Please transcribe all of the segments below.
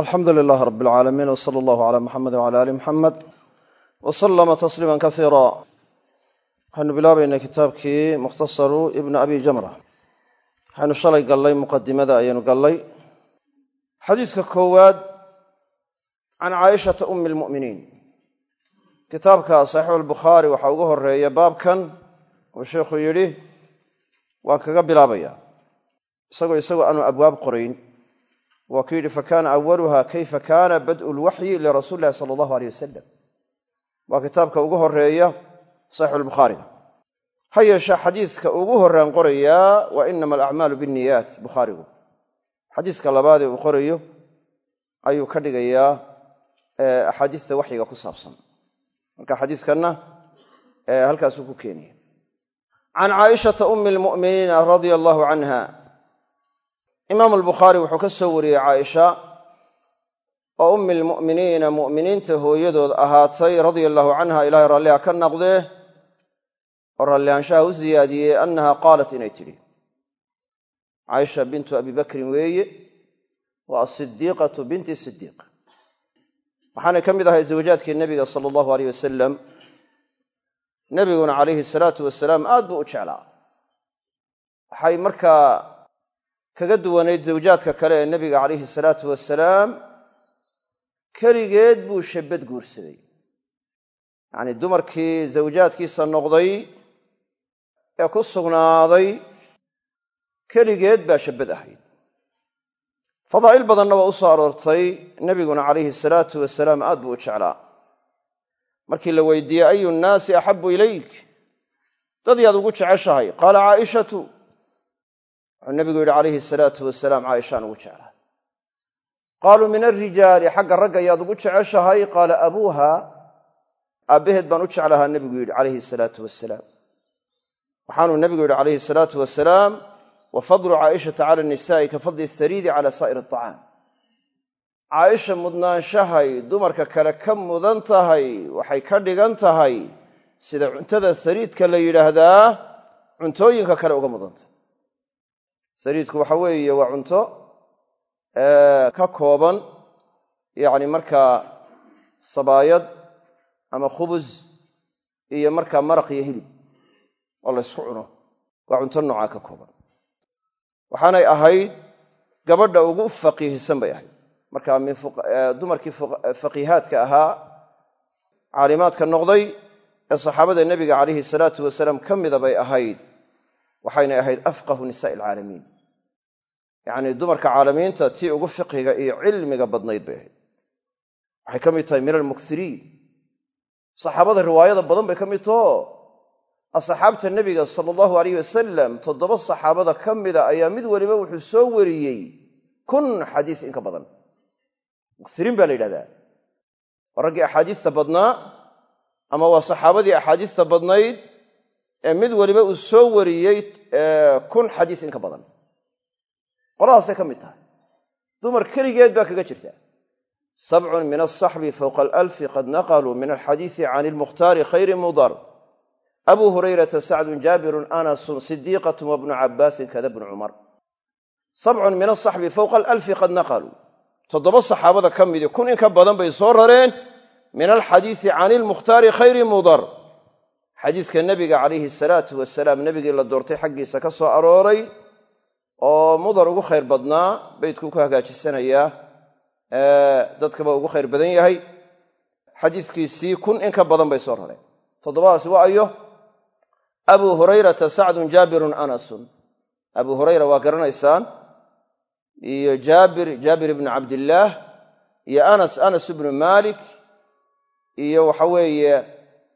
alxamdu lilaah rab alcaalamiin w sala allahu cala muxamed wcala ali muxamed w salama tasliima kasiira waxaynu bilaabaynay kitaabkii mukhtasaru ibni abi jamra waxaynu shalay gallay muqadimada ayaynu gallay. Xadiiska koowaad can caaishata umi lmu'miniin kitaabka saxiixu albukhaari waxaa ugu horreeya baabkan uu sheikhu yidhi waan kaga bilaabaya isagoo isagoo aanu abwaab qorayn waa ku yidhi fakana awaluha kayfa kana bad'u lwaxyi lirasuuli illahi sala allahu aleyh wasalam waa kitaabka ugu horreeya saxiixu ha yeeshee xadiiska ugu horrean qorayaa waa inama alacmaalu binniyaat bukhaarigu xadiiska labaadee uu qorayo ayuu ka dhigayaa axaadiista waxyiga ku saabsan. Marka xadiiskanna halkaasuu ku keenaya can caaishata umi lmu'miniina radia allahu canha imaam albukhaari wuxuu ka soo wariyey caaisha oo ummi lmu'miniina mu'miniinta hooyadood ahaatay radia allahu canha ilaahay ralliha ka naqdee oo rallihaanshaha u siyaadiyey annaha qaalat inay tidhi caaisha bintu abi bakrin weeye waa asidiiqatu binti sidiiq waxaanay ka mid ahay zawjaadkii nebiga sala allahu aleyh wasalam nebiguna calayhi salaatu wasalaam aad buu u jeclaa. Waxay markaa kaga duwanayd zawjaadka kale ee nebiga calayhi salaatu wasalaam keligeed buu shabbad guursaday. Yacnii dumarkii zawjaadkiisa noqday ee ku sugnaaday keligeed baa shabbad ahayd. Fadaa'il badanna waa u soo aroortay nebiguna calayhi salaatu wasalaam aad buu u jeclaa. Markii la weydiiyey ayu nnaasi axabu ilayk? Dad yaad ugu jeceshahay. Qaala caaishatu wuxuu nebigu yidhi calayhi salaatu wasalaam caaishaan ugu jeclaa. Qaaluu min alrijaali xagga ragga yaad ugu jeceshahay? Qaala abuuha aabbaheed baan u jeclahaa nebigu yidhi calayhi salaatu wasalaam waxaanuu nebigu yidhi calayhi salaatu wasalaam wa fadlu caaishata cala nisaa'i ka fadli sariidi cala saa'ir aطacaam caaisha mudnaanshahay dumarka kale ka mudan tahay waxay ka dhigan tahay sida cuntada sariidka la yidhaahdaa cuntooyinka kale uga mudantah sariidku waxa weeye waa cunto ka kooban yacni markaa sabaayad ama khubus iyo markaa maraq iyo hilib oo la ysku cuno waa cunto noocaa ka kooban. Waxaanay ahayd gabadha ugu faqiihisan bay ahayd. Marka min dumarkii faqiihaadka ahaa caalimaadka noqday ee saxaabada nebiga calayhi salaatu wasalaam ka mida bay ahayd waxaynay ahayd afqahu nisaai alcaalamiin. Yacnii dumarka caalamiinta tii ugu fiqhiga iyo cilmiga badnayd bay ahayd. Waxay ka mid tahay min almuksiriin. Saxaabada riwaayada badan bay ka mid taho asxaabta nebiga sala allahu alayh wasalam toddoba saxaabada ka mida ayaa mid weliba wuxuu soo wariyey kun xadiis in ka badan. Muksiriin baa la yidhahdaa. Waa raggii axaadiista badnaa ama waa saxaabadii axaadiista badnayd mid weliba uu soo wariyey kun xadiis in ka badan. Qoladaasay ka mid tahay. Dumar keligeed baa kaga jirta. Sabcun min asaxbi fowqa alalfi qad naqaluu min alxadiisi can ilmukhtaari khayri mudar. Abuu hurayrata sacdun jaabirun anasun sidiiqatun wabnu cabbaasin kada bnu cumar. Sabcun min asaxbi fowqa alalfi qad naqaluu toddoba saxaabada ka midi kun in ka badan bay soo rareen min alxadiisi can ilmukhtaari khayri mudar xadiiska nebiga calayhi salaatu wasalaam nebigii la doortay xaggiisa ka soo arooray oo mudar ugu khayr badnaa beydkuu ku hagaajisanayaa dadkaba ugu khayr badan yahay. Xadiiskiisii kun in ka badan bay soo rareen toddobadaasi waa ayo abuu hurayrata sacdun jaabirun anasun. Abuu hurayra waa garanaysaan. Iyo jaabir jaabir ibnu cabdillaah iyo anas anas ibnu maalik iyo waxa weeye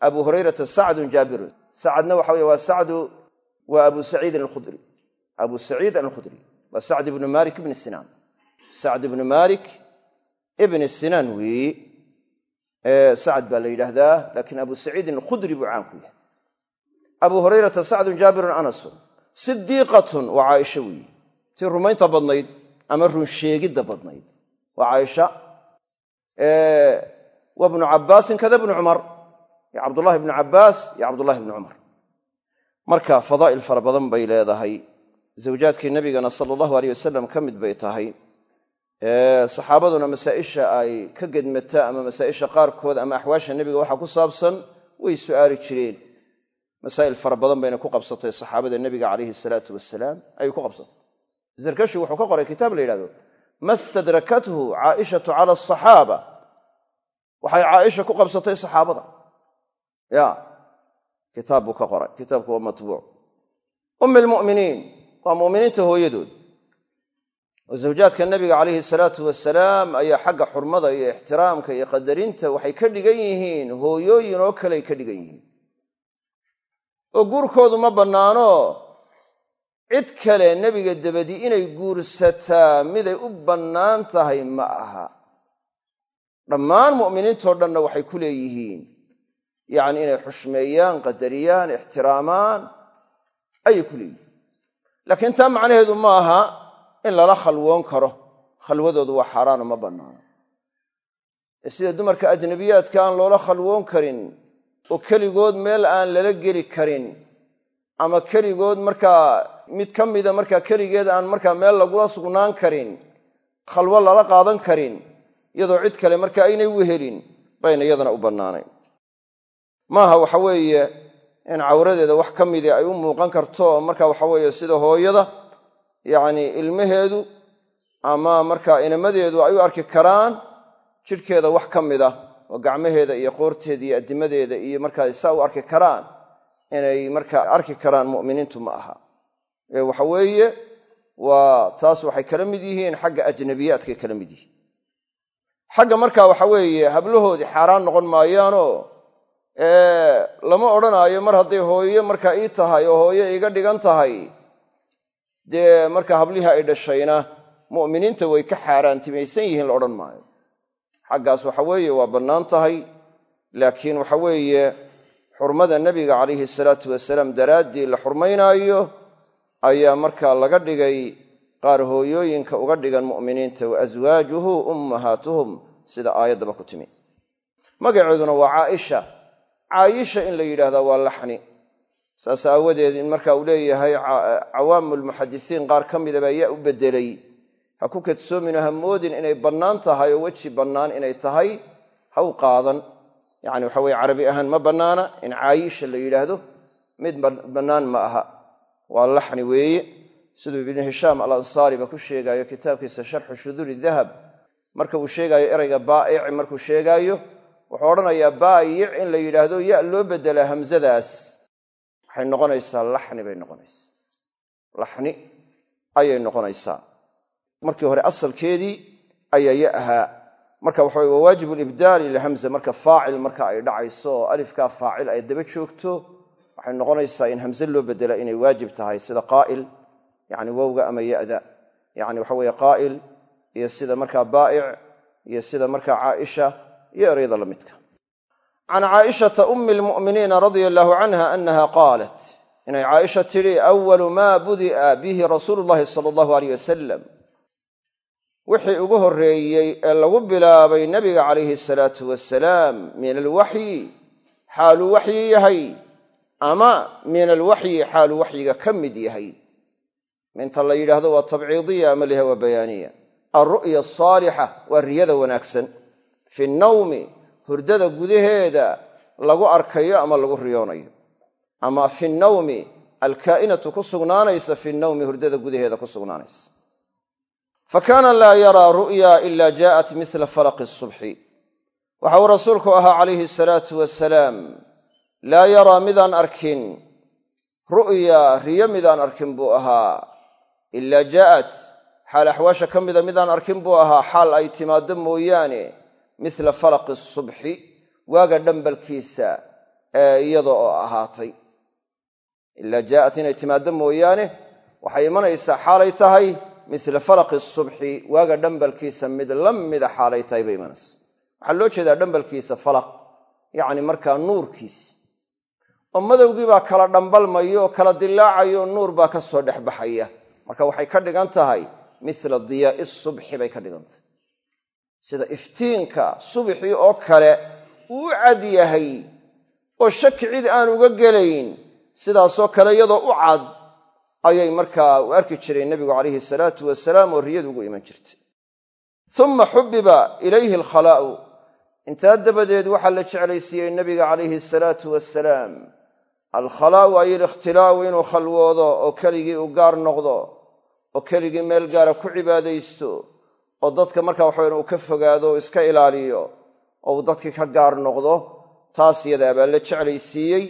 abu hurayrata sacdun jaabirun sacadna waxa weye waa sacdu waa abu saciidin alkhudri. Abu saciid alkhudri waa sacd ibnu malik ibni sinaan sacd ibnu malik ibni sinaan weeye sacad baa la yidhaahdaa laakiin abu saciidin alkhudri buu caan ku yahay. Abu hurayrata sacdun jaabirun anasun sidiiqatun waa caaisha weeye tii rumaynta badnayd ama runsheegidda badnayd. Waa caaisha wa bnu kada bnu cumar iyo cabdullahi bnu cabbaas iyo cabdullahi bnu cumar marka fadaa'il fara badan bay leedahay. Zawjaadkii nebigana sala allahu aleyh wasalam ka mid bay tahay. Saxaabaduna masaa'isha ay ka gedmata ama masaa'isha qaarkood ama axwaasha nebiga waxa ku saabsan way su'aali jireen. Masaa'il fara badan bayna ku qabsatay saxaabada nebiga calayhi salaatu wasalaam ayay ku qabsatay. Zarkashi wuxuu ka qoray kitaab la yidhahdo ma stadrakathu caaishatu cala asaxaaba waxay ya kitaab buu ka qoray kitaabku waa matbuuc ummi lmu'miniin waa mu'miniinta hooyadood oo zawjaadka nabiga calayhi salaatu wasalaam ayaa xagga xurmada iyo ixtiraamka iyo qadarinta waxay ka dhigan yihiin hooyooyin oo kaley ka dhigan yihiin oo guurkoodu ma bannaano cid kale nebiga dabadi inay guursataa miday u bannaan tahay ma aha dhammaan mu'miniintoo dhanna waxay ku leeyihiin yacni inay xushmeeyaan qadariyaan ixtiraamaan ayay ku leeyihiin laakiin taa macnaheedu ma aha in lala khalwoon karo. Khalwadoodu waa xaaraano ma bannaano ee sida dumarka ajnabiyaadka aan loola khalwoon karin oo keligood meel aan lala geli karin ama keligood markaa mid ka mida markaa keligeed aan markaa meel lagula sugnaan karin khalwo lala qaadan karin iyadoo cid kale marka aynay wehelin bayna iyadana u bannaanayn maaha waxa weeye in cawradeeda wax ka midii ay u muuqan karto marka waxa weeye sida hooyada yacni ilmaheedu ama markaa inamadeedu ay u arki karaan jidhkeeda wax ka mid ah oo gacmaheeda iyo qoorteeda iyo addimadeeda iyo markaa saa u arki karaan inay markaa arki karaan mu'miniintu ma aha. Ee waxa weeye waa taas waxay kala mid yihiin xagga ajnabiyaadkay kala mid yihiin. Xagga markaa waxa weeye hablahoodii xaaraan noqon maayaanoo lama odhanaayo mar hadday hooyo markaa ii tahay oo hooyo iiga dhigan tahay dee marka hablihii ay dhashayna mu'miniinta way ka xaaraantimaysan yihiin la odhan maayo. Xaggaas waxa weeye waa bannaan tahay laakiin waxa weeye xurmada nebiga calayhi salaatu wasalaam daraaddii la xurmaynaayo ayaa markaa laga dhigay qaar hooyooyinka uga dhigan mu'miniinta wa aswaajuhu ummahaatuhum sida aayaddaba ku timi. Magaceeduna waa caaisha caayisha in la yidhahdaa waa laxni. Saas aawadeed in marka uu leeyahay cawaamulmuxadisiin qaar ka midaba yaa u beddelay. Ha ku kadsoomin oo ha moodin inay bannaan tahay oo weji bannaan inay tahay ha u qaadan. Yacni waxa weye carabi ahaan ma bannaana in caayisha la yidhaahdo mid bannaan ma aha. Waa laxni weeye. Siduu ibnu hishaam al ansaariba ku sheegaayo kitaabkiisa sharxu shuduuri dahab. Marka uu sheegaayo erayga baa'ic markuu sheegaayo wuxuu odhanayaa baayic in la yidhaahdo ya loo beddelaa hamsadaas waxay noqonaysaa laxni bay noqonaysaa. Laxni ayay noqonaysaa. Markii hore asalkeedii ayaa ya ahaa. Marka waxa weye waa waajibu libdaali lilhamza marka faacil marka ay dhacayso oo alifkaa faacil ay daba joogto waxay noqonaysaa in hamze loo beddelaa inay waajib tahay. Sida qaa'il yani wowga ama ya'da. Yani waxa weye qaa'il iyo sida markaa baa'ic iyo sida markaa caaisha iyo eryada la midka. Can caaishata ummi lmu'miniina radia allaahu canha annaha qaalat inay caaisha tidhi awalu maa budi'a bihi rasuulu llahi sala allahu aleyh wasalam wixii ugu horreeyey ee lagu bilaabay nebiga calayhi salaatu wasalaam min alwaxyi xaaluu waxyi yahay ama min alwaxyi xaaluu waxyiga ka mid yahay. Minta la yidhaahdo waa tabciidiya ama liha waa bayaaniya. Alru'ya asaalixa waa riyada wanaagsan fi nnawmi hurdada gudaheeda lagu arkayo ama lagu riyoonayo. Ama fi nnawmi alkaa'inatu ku sugnaanaysa fi nnawmi hurdada gudaheeda ku sugnaanaysa. Fa laa yaraa ru'ya ila jaءat mila falaqi subxi. Waxa uu rasuulku ahaa calayhi salaatu wasalaam laa yaraa midaan arkin ru'ya riyo midaan arkin buu ahaa. Ilaa jaa'at xaal axwaasha ka mida midaan arkin buu ahaa. Xaal ay timaaddo mooyaane mila falaqi subxi waaga dhambalkiisa iyada oo ahaatay. Ilaa jaa'at inay timaaddo mooyaane waxay imanaysaa xaalay tahay mila falaqi subxi waaga dhambalkiisa mid la mida xaalay tahay bay imanaysaa waxaa loo jeedaa dhambalkiisa falaq yacni markaa nuurkiisi oo madowgii baa kala dhambalmayo oo kala dilaacayo nuur baa ka soo dhex baxaya. Marka waxay ka dhigan tahay mila diyaa'i subxi bay ka dhigan tahay sida iftiinka subxii oo kale uu cad yahay oo shaki cid aan uga gelayn sidaasoo kale iyadoo u cad ayay markaa u arki jireen nebigu calayhi salaatu wasalaam oo riyadu ugu iman jirtay. Uma xubiba ilayhi alkhalaa'u intaa dabadeed waxaa la jeclaysiiyey nebiga calayhi asalaatu wasalaam. Alkhalaa'u ay ilikhtilaa'u inuu khalwoodo oo keligii u gaar noqdo oo keligii meel gaara ku cibaadaysto oo dadka marka waxaweyn uu ka fogaado oo iska ilaaliyo oo uu dadkii ka gaar noqdo taas yadaa baa la jeclaysiiyey.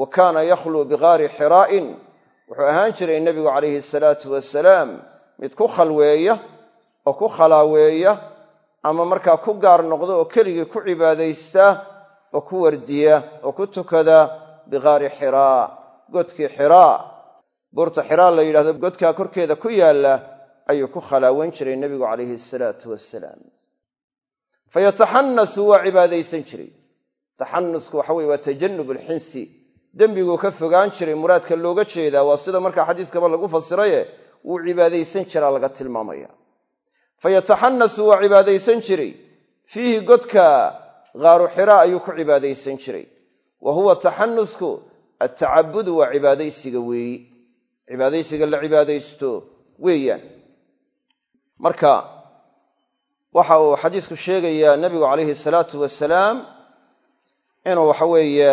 Wa kaana yakhluu bigaari xiraa'in wuxuu ahaan jiray nebigu calayhi asalaatu wasalaam mid ku khalweeya oo ku khalaaweeya ama markaa ku gaar noqdo oo keligii ku cibaadaysta oo ku wardiya oo ku tukada bigaari xiraa godkii xiraa. Buurta xiraa la yidhahdo godkaa korkeeda ku yaalla ayuu ku khalaawan jiray nebigu calayhi asalaatu wasalaam fayataxanasu waa cibaadaysan jiray. Taxanusku waxa weye waa tajanub alxinsi dembiguu ka fogaan jiray muraadka looga jeedaa waa sida markaa xadiiskaba lagu fasiraye wuu cibaadaysan jiraa laga tilmaamaya. Fayataxanasu waa cibaadaysan jiray. Fiihi godka gaaru xiraa ayuu ku cibaadaysan jiray. Wa huwa taxanusku atacabudu waa cibaadaysiga weeyi. Cibaadaysiga la cibaadaysto weeyaan marka waxa uu xadiisku sheegayaa nebigu calayhi salaatu wasalaam inuu waxa weeye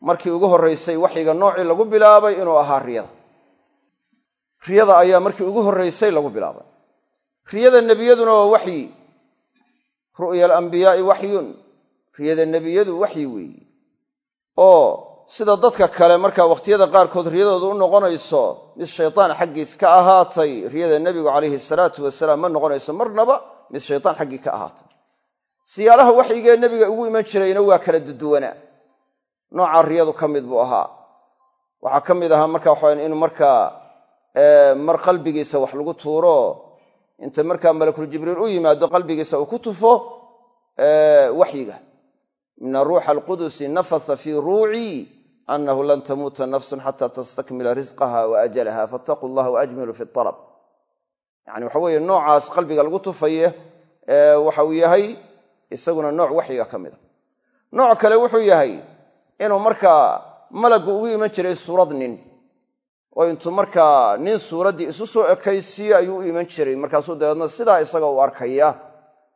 markii ugu horraysay waxyiga noocii lagu bilaabay inuu ahaa riyada. Riyada ayaa markii ugu horraysay lagu bilaabay. Riyada nebiyaduna waa waxyi. Ru'ya alambiyaai waxyun. Riyada nebiyadu waxyi weeyi. Oo sida dadka kale markaa wakhtiyada qaarkood riyadooda u noqonayso mid shaytaan xaggiis ka ahaatay riyada nebigu calayhi salaatu wasalaam ma noqonayso marnaba mid shaytaan xaggii ka ahaatay. Siyaalaha waxyigee nebiga ugu iman jirayna waa kala duduwanaa noocaa riyadu ka mid buu ahaa. Waxaa ka mid ahaa marka waxawan inuu markaa mar qalbigiisa wax lagu tuuro inta markaa malakul jibriil u yimaado qalbigiisa uu ku tufo waxyiga ina ruuxa alqudusi nafasa fii ruucii anahu lan tamuuta nafsun xata tastakmila risqaha wa ajalaha fattaquu llaha waajmilu fi alab yani waxa weeye noocaas qalbiga lagu tufaye waxa uu yahay isaguna nooc waxyiga ka mida nooc kale wuxuu yahay inuu markaa malagu ugu iman jiray suurad nin oo intuu markaa nin suuraddii isu soo ekaysiiyo ayuu u iman jiray markaasuu dabeedna sidaa isaga u arkaya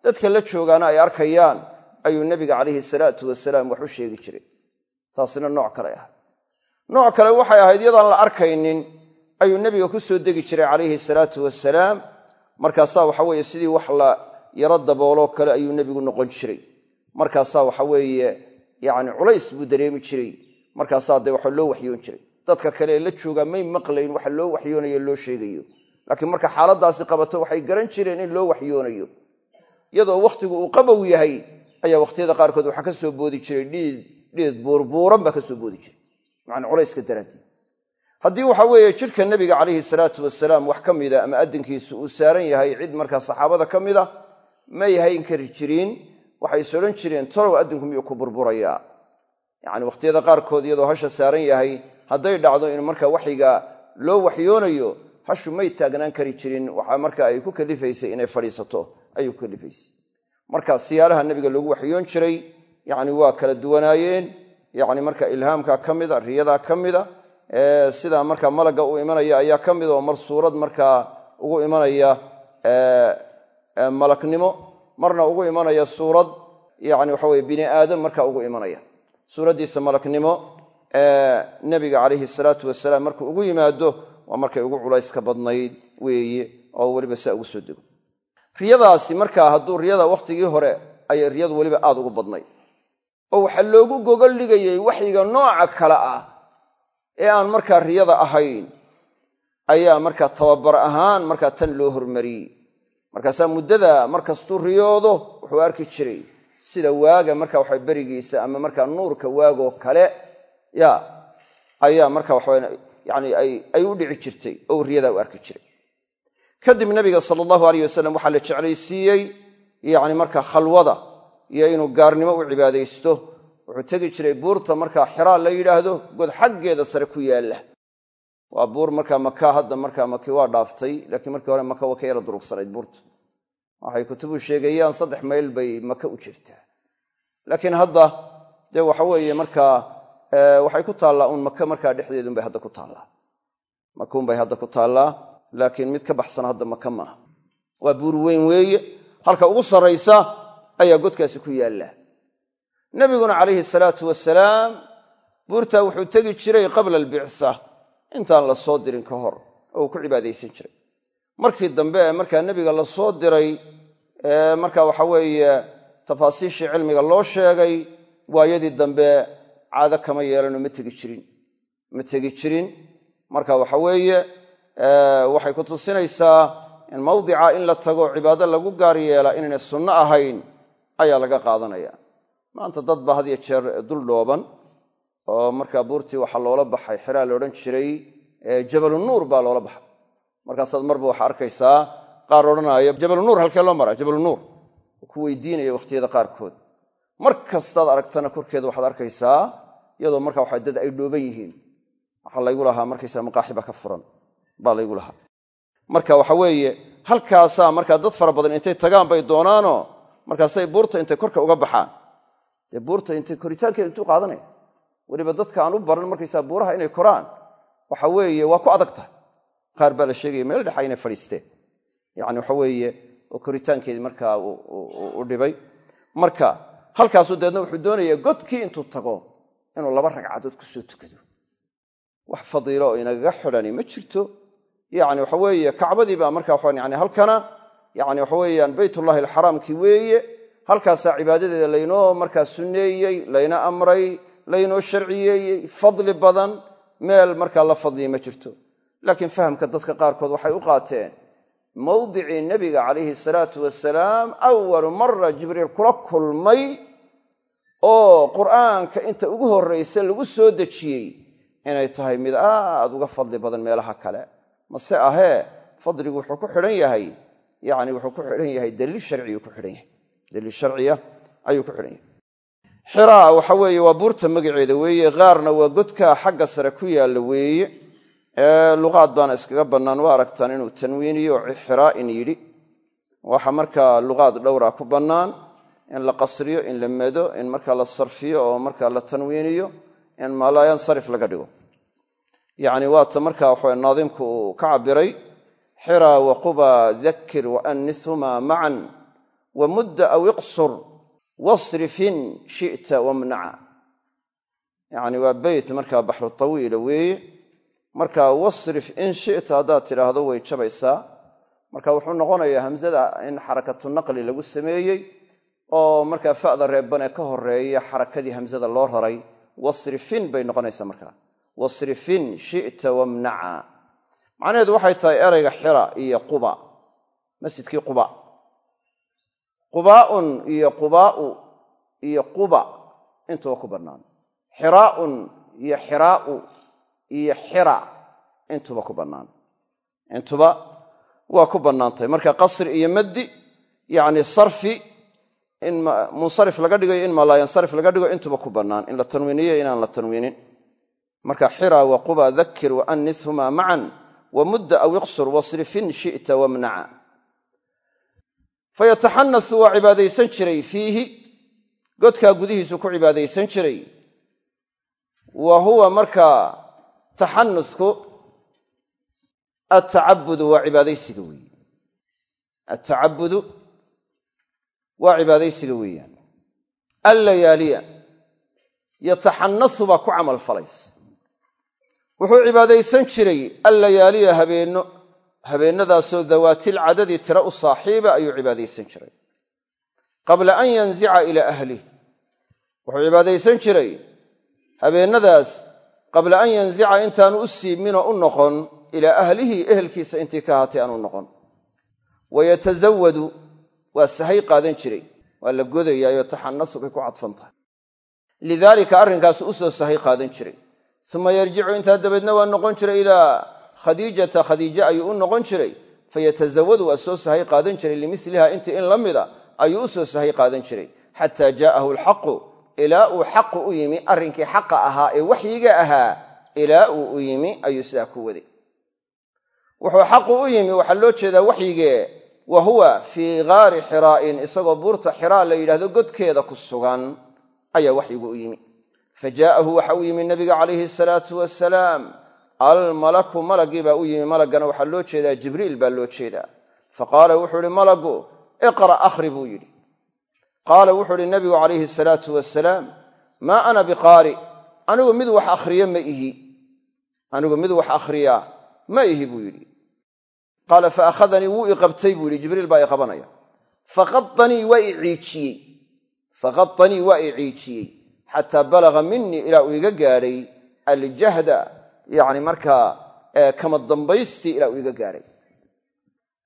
dadka la joogaana ay arkayaan ayuu nebiga calayhi salaatu wasalaam wax u sheegi jiray. Taasina nooc kale ahayd nooc kale waxay ahayd iyadaan la arkaynin ayuu nebiga ku soo degi jiray calayhi salaatu wasalaam. Markaasaa waxa weeye sidii wax la yaro dabooloo kale ayuu nebigu noqon jiray. Markaasaa waxa weeye yacni culays buu dareemi jiray. Markaasaa dee waxa loo waxyoon jiray. Dadka kale ee la joogaa may maqlayn waxa loo waxyoonayo loo sheegayo. Laakiin marka xaaladaasi qabato waxay garan jireen in loo waxyoonayo. Iyadoo wakhtigu uu qabow yahay ayaa wakhtiyada qaarkood waxaa ka soo boodi jiray dhiid buurbuuran baa ka soo boodi jiray. Macnaa culayska daraaddeed haddii waxa weeye jidhka nebiga calayhi salaatu wasalaam wax ka mida ama adinkiisu uu saaran yahay cid markaa saxaabada ka mida may hayn kari jirin. Waxay is jireen tolow addinku miyuu ku burburayaa yacni wakhtiyada qaarkood iyadoo hasha saaran yahay hadday dhacdo in marka waxyiga loo waxyoonayo hashu may taagnaan kari jirin. Waxaa marka ay ku kalifaysay inay fadhiisato ayay kalifaysay marka siyaalaha nebiga loogu waxyoon jiray yacni waa kala duwanaayeen yacni marka ilhaamka ka mida riyadaa ka mida sidaa marka malagga u imanaya ayaa ka mid oo mar suurad markaa ugu imanaya malaknimo marna ugu imanaya suurad yani waxa weye bini aadam markaa ugu imanaya. Suuraddiisa malaknimo nebiga calayhi salaatu wasalaam markuu ugu yimaado waa markay ugu culayska badnayd weeye oo weliba saa ugu soo dego riyadaasi markaa hadduu riyada wakhtigii hore ayay riyadu weliba aada ugu badnayd. oo waxaa loogu gogol dhigayay waxyiga nooca kale ah ee aan markaa riyada ahayn ayaa markaa tababar ahaan markaa tan loo hormariyey. Markaasaa muddada markastuu riyoodo wuxuu arki jiray sida waaga marka waxa berigiisa ama markaa nuurka waagoo kale ya ayaa marka waxawa yani ay u dhici jirtay oo riyadaa u arki jiray kadib nabiga sala allahu aleyh wasalam waxaa la jeclaysiiyey yani marka khalwada iyo inuu gaarnimo u cibaadaysto wuxuu tegi jiray buurta markaa xiraa la yidhaahdo god xaggeeda sare ku yaalla. Waa buur markaa maka hadda markaa maki waa dhaaftay laakiin markii hore maka waa ka yara durugsanayd buurta. Waxay kutubu sheegayaan saddex mayl bay maka u jirtaa laakiin hadda dee waxa weeye markaa waxay ku taallaa uun maka markaa dhexdeedunbay hadda ku taallaa. Makuunbay hadda ku taallaa laakiin mid ka baxsan hadda maka maaha. Waa buur weyn weeye halka ugu sarraysa ayaa godkaasi ku yaallaa nebiguna calayhi salaatu wasalaam buurtaa wuxuu tegi jiray qabla albictha intaan la soo dirin ka hor oo uu ku cibaadaysan jiray. Markii dambe ee markaa nebiga la soo diray ee marka waxa weeye tafaasiishii cilmiga loo sheegay waayadii dambe caado kama yeelanoo ma tegi jirin. Ma tegi jirin. Marka waxa weeye waxay ku tusinaysaa in mawdica in la tago cibaado lagu gaar yeelaa inaynay sunno ahayn ayaa laga qaadanaya. Maanta dad baa had iyo jeer dul dhooban oo markaa buurtii waxaa loola baxay xiraa la odhan jiray jabalunuur baa loola baxay. Markaasaad marba waxaa arkaysaa qaar odhanaya jabalunuur halkee loo maraa jabalunuur ku weydiinaya wakhtiyada qaarkood. Mar kastaad aragtana korkeeda waxaad arkaysaa iyadoo marka waxa dad ay dhooban yihiin. Waxaa laygu lahaa markaysaa maqaaxiba ka furan baa laygu lahaa. Marka waxa weeye halkaasaa markaa dad fara badan intay tagaan bay doonaanoo markaasay buurta intay korka uga baxaan. Dee buurta intay koritaankeeda intuu qaadanaya weliba dadka aan u baran markaysaa buuraha inay koraan. Waxa weeye waa ku adag tahay qaar baa la sheegaya meel dhexa inay fadhiisteen yacni waxa weeye oo koritaankeedii markaa u dhibay. Marka halkaasuu deedna wuxuu doonayaa godkii intuu tago inuu laba ragcadood ku soo tukado. Wax fadiilo oo inagaga xidhani ma jirto yacni waxa weeye kacbadii baa marka waxaan yani halkana yacni waxa weeyaan baytullahi alxaraamkii weeye halkaasaa cibaadadeeda laynoo markaa sunneeyey layna amray laynoo sharciyeeyey fadli badan meel markaa la fadliya ma jirto. Laakiin fahamka dadka qaarkood waxay u qaateen mawdicii nebiga calayhi salaatu wasalaam awalu mara jibriil kula kulmay oo qur'aanka inta ugu horraysa lagu soo dejiyey inay tahay mid aad uga fadli badan meelaha kale mase ahee fadligu wuxuu ku xidhan yahay yani wuxuu ku xidhan yahay daliil sharciyu ku xidhan yahay. Daliil sharciya ayuu ku xidhan yahay. Xiraa waxa weeye waa buurta magaceeda weeye qaarna waa godkaa xagga sare ku yaalla weeye. Luqaad baana iskaga bannaan waa aragtaan inuu tanwiiniyo xiraa'in yidhi. Waxa markaa luqaad dhowra ku bannaan in la qasriyo in la medo in markaa la sarfiyo oo markaa la tanwiiniyo in malaayansarif laga dhigo yacni waata markaa waxa naadimku uu ka cabiray xiraa wa quba dakir waannithumaa macan wa mudda aw iqsur wasrifin shi'ta wamnaca yacni waa beyt markaa baxru tawiila weeye. Marka wasrif in shita haddaad tidhaahdo way jabaysaa. Marka wuxuu noqonayaa hamzada in xarakatu naqli lagu sameeyey oo markaa fa'da reebane ka horreeya xarakadii hamzada loo raray. Wasrifin bay noqonaysaa markaa wasrifin shita wamnaca. Macnaheedu waxay tahay erayga xira iyo quba masjidkii quba. Qubaaun iyo qubaau iyo quba intuba ku bannaan xiraaun iyo xiraau iyo xira intuba ku bannaan intuba waa ku bannaantahay marka qasri iyo maddi yacni sarfi in munsarif laga dhigayo in malaayansarif laga dhigo intuba ku bannaan. In la tanwiiniyo inaan la tanwiinin marka xira wa quba dakir waannithumaa macan wa mudda aw iqsur wasrifin shi'ta wamnaca fayataxanasu waa cibaadaysan jiray fiihi godkaa gudihiisu ku cibaadaysan jiray. Wa huwa markaa taxanusku atacabudu waa cibaadaysiga weeye atacabudu waa cibaadaysiga weeyaan allayaaliya yataxanasu baa ku camal falaysa wuxuu cibaadaysan jiray allayaaliya habeenno. Habeennadaasoo dawaatil cadadi tira u saaxiiba ayuu cibaadaysan jiray. Qabla an yanzica ilaa ahlih wuxuu cibaadaysan jiray habeennadaas qabla an yanzica intaanu u siiminoo u noqon ilaa ahlihi ehelkiisa intii ka ahaatay aanu noqon. Wayatasawadu waa sahay qaadan jiray. Waa la godayaayo taxanasu bay ku cadfan tahay. Lidaalika arrinkaas u soo sahay qaadan jiray uma yarjicu intaa dabeedna waa noqon jiray ilaa khadiijata. Khadiije ayuu u noqon jiray. Fayatasawadu waa soo sahay qaadan jiray limiliha intii in la mida ayuu u soo sahay qaadan jiray. Xataa jaa'ahu alxaqu ilaa uu xaqu u yimi arrinkii xaqa ahaa ee waxyiga ahaa ilaa uu u yimi ayuu sidaa ku waday. Wuxuu xaqu u yimi waxaa loo jeedaa waxyigee wa huwa fii gaari xiraa'in isagoo buurta xiraa la yidhahdo godkeeda ku sugan ayaa waxyigu u yimi fa waxa u yimi nabiga calayhi salaatu wasalaam almalaku malaggii baa u yimi malaggana waxaa loo jeedaa jibriil baa loo jeedaa faqaala wuxuu ihi malagu iqra' akhri buu yidhi qaala wuxuu ihi nabigu calayhi salaatu wasalaam maa ana biqaari anigu mid wax akhriya ma ihi anigu mid wax akhriyaa ma ihi buu yidhi qaala fa akhadanii wuu iqabtay buu yidhi jibriil baa iqabanaya faqadanii waa i ciijiyey waa i xataa balaga minii ilaa uu iga gaadhay aljahda yani markaa kama dambaystii ilaa uu iga gaadhay.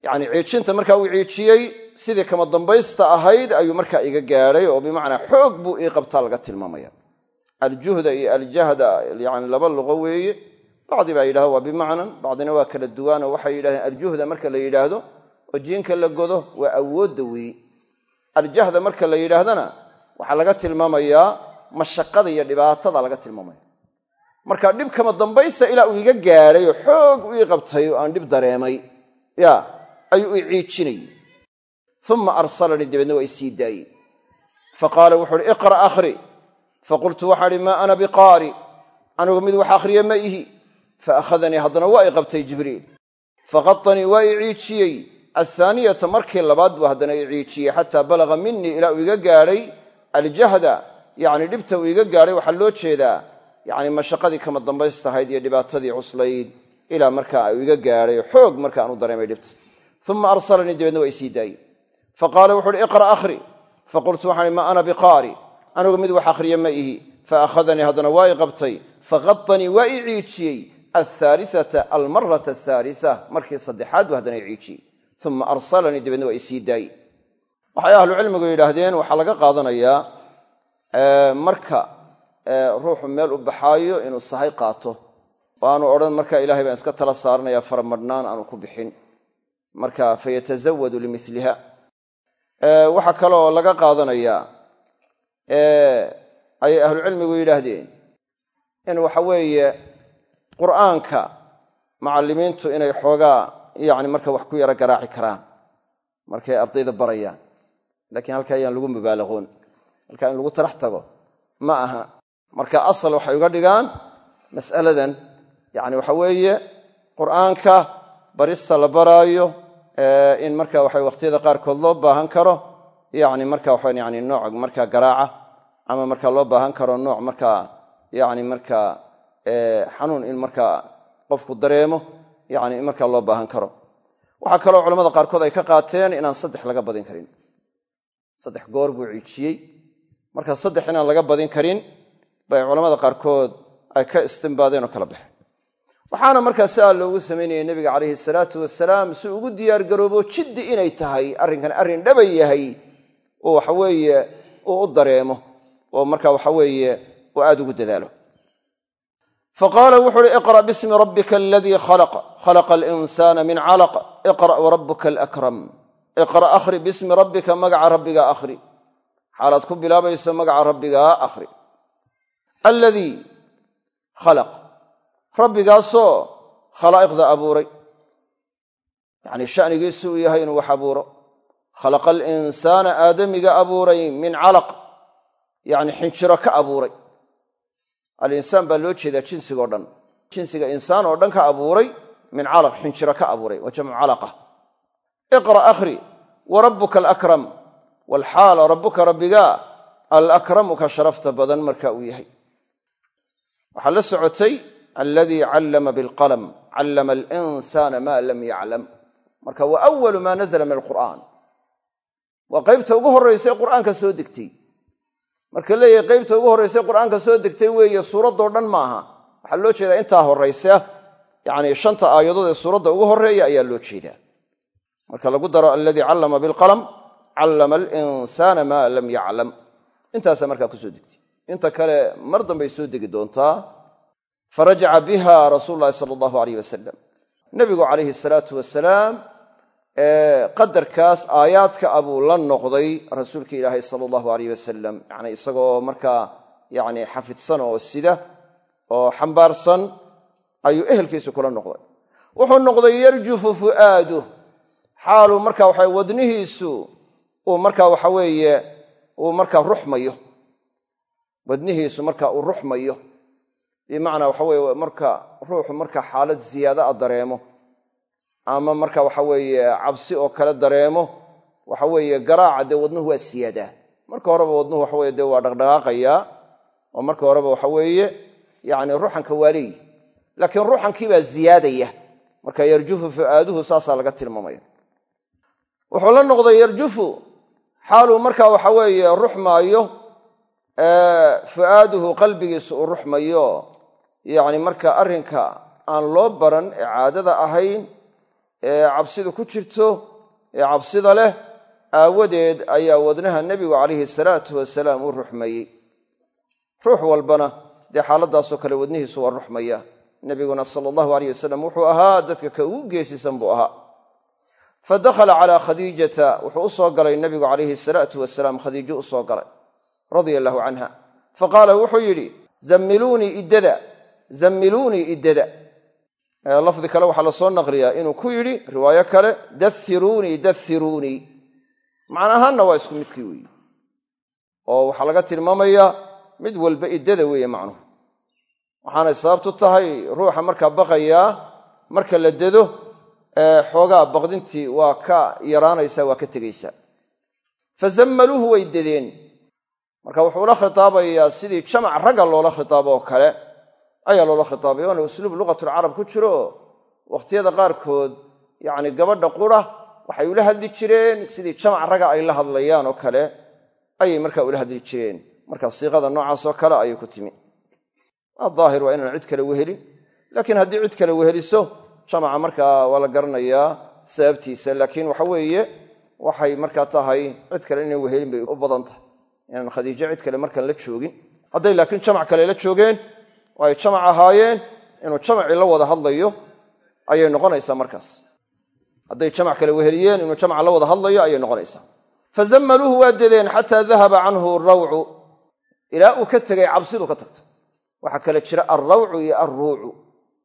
Yani ciijinta markaa uu ciijiyey sidii kama dambaysta ahayd ayuu markaa iga gaadhay oo bimacnaa xoog buu ii qabtaa laga tilmaamaya. Aljuhda iyo aljahda yani laba luqo weeye bacdi baa yidhahda waa bimacnan bacdina waa kala duwaanoo waxay yidhahdeen aljuhda marka marka la mashaqada iyo dhibaatada laga tilmaamaya marka dhib kama dambaysta ilaa uu iga gaadhay oo xoog u ii qabtay oo aan dhib dareemay. Ya ayuu i ciijinayey uma arsalanii dabeedna waa isii daayey faqaala wuxu uhi iqra' akhri. Faqultu waxaa idhi maa ana biqaari. Anigu mid wax akhriya ma ihi. Faakhadanii haddana waa i qabtay jibriil. Faqadanii waa i ciijiyey. Athaaniyata markii labaad buu haddana i ciijiyey xataa balaga minii ilaa uu iga gaadhay aljahda yacni dhibta uu iga gaadhay waxaa loo jeedaa yacni mashaqadii kama dambaystahayd iyo dhibaatadii cuslayd ilaa markaa uu iga gaadhay xoog marka aan u dareemay dhibta. Uma arsalanii dabeedna waa isii daayey faqaala wuxu uhi iqra' akhri. Faqultu waxaan ihi ma ana biqaari. Anigu mid wax akhriya ma ihi. Faakhadanii haddana waa i qabtay. Faqadanii waa i ciijiyey. Althaalisata almarata athaalisa markii saddexaad buu haddana i ciijiyey. Uma arsalanii dabeedna waa isii daayey waxay ahlucilmigu yidhaahdeen waxaa laga qaadanayaa marka ruuxu meel u baxaayo inuu sahay qaato. Oo aanu odhan marka ilahay baan iska tala saaranaya faramadhnaan aanu ku bixin. Marka fayatazawadu limiliha waxaa kaloo laga qaadanayaa ayay ahlucilmigu yidhaahdeen in waxa weeye qur'aanka macallimiintu inay xoogaa yani marka wax ku yaro garaaci karaan. Markay ardayda barayaan. Lakiin halka ayaan lagu mubaalaqoon halkaa in lagu talax tago ma aha. Marka asal waxay uga dhigaan mas'aladan yani waxa weeye qur'aanka barista la baraayo in marka waxa waqtiyada qaarkood loo baahan karo yani marka waxa yani nooc marka garaaca ama marka loo baahan karo nooc marka yani marka xanuun in marka qofku dareemo yani in marka loo baahan karo. Waxaa kaloo culamada qaarkood ay ka qaateen inaan saddex laga badin karin. Saddex goor buu ciijiyey marka saddex inaan laga badin karin bay culamada qaarkood ay ka istimbaadeen oo kala baxeen. Waxaana markaa siaa loogu samaynaya nebiga calayhi salaatu wasalaam si ugu diyaargaroobo jiddi inay tahay arrinkan arrin dhaba yahay oo waxaweeye uu u dareemo oo marka waxaweeye uu aad ugu dadaalo. Faqaala wuxu uhi iqra' bismi rabbika aladii khalaq khalaqa alinsaana min calaq iqra' warabuka alakram iqra' akhri bismi rabbika magaca rabbigaa akhri xaalaad ku bilaabayso magaca rabbigaa akhri. Alladii khalaq. Rabbigaasoo khalaa'iqda abuuray. Yacni sha'nigiisu uu yahay inuu wax abuuro. Khalaqa alinsaana aadamiga abuuray min calaq. Yacni xinjiro ka abuuray. Alinsaan baa loo jeedaa jinsigao dhan. Jinsiga insaan oo dhan ka abuuray min calaq xinjiro ka abuuray. Waa jamcu calaqa. Iqra' akhri. Wa rabbuka alakram walxaala rabbuka rabbigaa alakramu ka sharafta badan marka uu yahay. Waxaa la socotay aladii callama bilqalam callama alinsaana maa lam yaclam marka wa awalu maa nazla min alqur'aan waa qaybta ugu horraysae qur'aanka soo degtay. Marka leeyahay qaybta ugu horraysae qur'aanka soo degtay weeye suuraddoo dhan maaha. Waxaa loo jeedaa intaa horraysa yacni shanta aayadood ee suuradda ugu horreeya ayaa loo jeedaa. Marka lagu daro aladii callama bilqalam callama alinsaana maa lam yaclam. Intaasaa markaa ku soo degtay. Inta kale mar dambay soo degi doontaa farajaca biha rasuulu llahi sala allahu aleyh wasalam nebigu calayhi salaatu wasalaam qadarkaas aayaadka abuu la noqday rasuulka ilaahay sala allahu aleyh wasalam yani isagoo markaa yani xafidsan oo sida oo xambaarsan ayuu ehelkiisu kula noqday. Wuxuu noqday yarjufu fu'aaduh xaaluu marka waxa wadnihiisu uu marka waxa weeye uu markaa ruxmayo. Wadnihiisu marka uu ruxmayo. Bimacnaa waxa weye marka ruuxu marka xaalad ziyaada a dareemo. Ama marka waxa weeye cabsi oo kale dareemo. Waxa weeye garaaca dee wadnuhu waa siyaadaa marka horeba wadnuhu waxa weye dee waa dhaqdhaqaaqayaa. Oo marka horeba waxa weeye yacni ruxanka waa leeyi laakiin ruxankii baa ziyaadaya. Marka yarjufu fu'aaduhu saasaa laga tilmaamaya. Wuxuu la noqday yarjufu xaaluu marka waxa weeye ruxmaayo fu'aaduhu qalbigiisu uu ruxmayo yacni marka arrinka aan loo baran ee caadada ahayn ee cabsidu ku jirto ee cabsida leh aawadeed ayaa wadnaha nebigu calayhi salaatu wasalaam u ruxmayey ruux walbana dee xaaladaasoo kale wadnihiisu waa ruxmaya nebiguna sala allahu aleyh wasalam wuxuu ahaa dadka ka ugu geesisan buu ahaa fa dakhala calaa khadiijata wuxuu u soo galay nebigu calayhi salaatu wasalaam khadiijo u galay radia allahu canha. Fa qaala wuxuu yidhi zammiluunii iddada zammiluunii iddada. Lafdi kale waxaa la soo naqliyaa inuu ku yidhi riwaayo kale dathiruunii dathiruunii macna ahaanna waa isku midkii weeye oo waxaa laga tilmaamayaa mid walba iddada weeye macnuhu. Waxaanay sababtu tahay ruuxa markaa baqayaa marka la dado xoogaa baqdintii waa ka yaraanaysaa waa ka tegaysaa fa zammaluuhu way dadeen marka wuxuu la khitaabayaa sidii jamac ragga loola khitaabo oo kale ayaa loola khitaabaya waana usluub lugatulcarab ku jiro. Wakhtiyada qaarkood yacni gabadha qura waxay ula hadli jireen sidii jamac ragga ay la hadlayaan oo kale ayay markaa ula hadli jireen. Marka siiqada noocaas oo kale ayay ku timi. Adaahir waa inaan cid kale wehelin laakiin haddii cid kale weheliso jamaca markaa waa la garanayaa sababtiisa laakiin waxa weeye waxay markaa tahay cid kale inay wehelin bay u badan tahay. Inaan khadiijo cid kale markaan la joogin. Hadday laakiin jamac kale la joogeen oo ay jamac ahaayeen inuu jamacii la wada hadlayo ayay noqonaysaa markaas. Hadday jamac kale weheliyeen inuu jamaca la wada hadlayo ayay noqonaysaa. Fa zammaluuhu waa dedeen xataa dahaba canhu rawcu ilaa uu ka tegay cabsidu ka tagto. Waxaa kale jira alrawcu iyo alruucu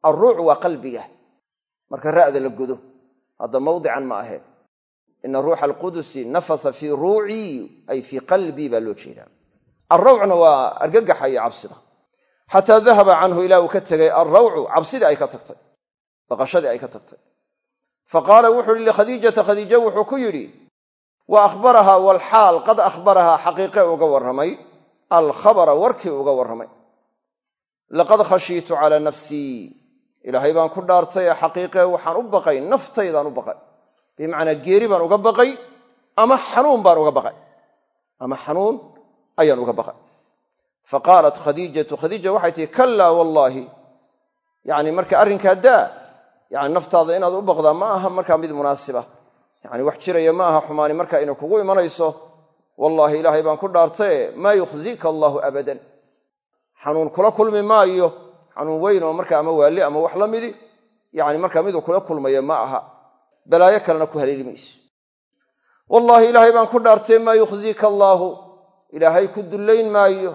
alruucu waa qalbiga marka ra'da la godo hadda mawdican ma ahee ina ruuxa alqudusi nafasa fii ruucii ay fii qalbii baa loo jeedaa. Alrawcna waa argagaxa iyo cabsida. Xataa dahaba canhu ilaa uu ka tegay alrawcu cabsidii ay ka tagtay. Baqashadii ay ka tagtay. Fa qaala wuxuu yihi likhadiijata khadiija wuxuu ku yidhi wa akhbarahaa walxaal qad akhbarahaa xaqiiqe uga warramay alkhabara warkii uga warramay. Laqad khashiitu calaa nafsii ilaahay baan ku dhaartay ee xaqiiqe waxaan u baqay naftaydaan u baqay. Bimacnaa geeri baan uga baqay ama xanuun baan uga baqay? Ama xanuun ayaan uga baqay? Fa khadiijatu khadiija waxay tihi kallaa wallaahi. Yacni marka arrinkaa daa yani naftaada inaad u baqdaa ma aha markaa mid munaasiba yani wax jiraya ma aha xumaani marka inay kugu imanayso wallaahi ilaahay baan ku dhaartaye maa yukhziika allaahu abadan. Xanuun kula kulmi maayo xanuun weyn oo marka ama waali ama wax la midi yani markaa miduu kula kulmayo ma aha. Balaayo kalena ku haleeli mayso. Wallaahi ilaahay baan ku dhaartay maa yukhziika allaahu. Ilaahay ku dullayn maayo.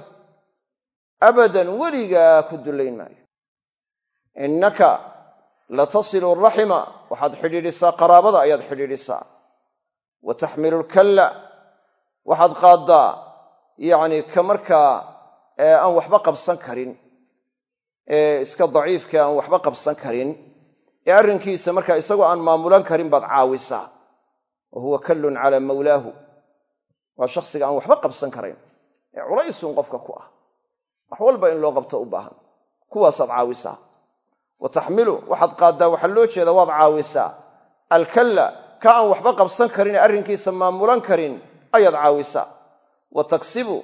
Abadan weligaa ku dullayn maayo. Innaka latasilu raxima waxaad xidhiidhisaa qaraabada ayaad xidhiidhisaa. Wa taxmilu lkalla. Waxaad qaaddaa yacni ka markaa aan waxba qabsan karin ee iska daciifka aan waxba qabsan karin ee arrinkiisa markaa isagoo aan maamulan karin baad caawisaa wa huwa kallun calaa mawlaahu. Waa shakhsiga aan waxba qabsan karayn ee culaysun qofka ku ah. Wax walba in loo qabto u baahan. Kuwaasaad caawisaa wa taxmilu waxaad qaaddaa waxaa loo jeedaa waad caawisaa alkalla ka aan waxba qabsan karin ee arrinkiisa maamulan karin ayaad caawisaa wa taksibu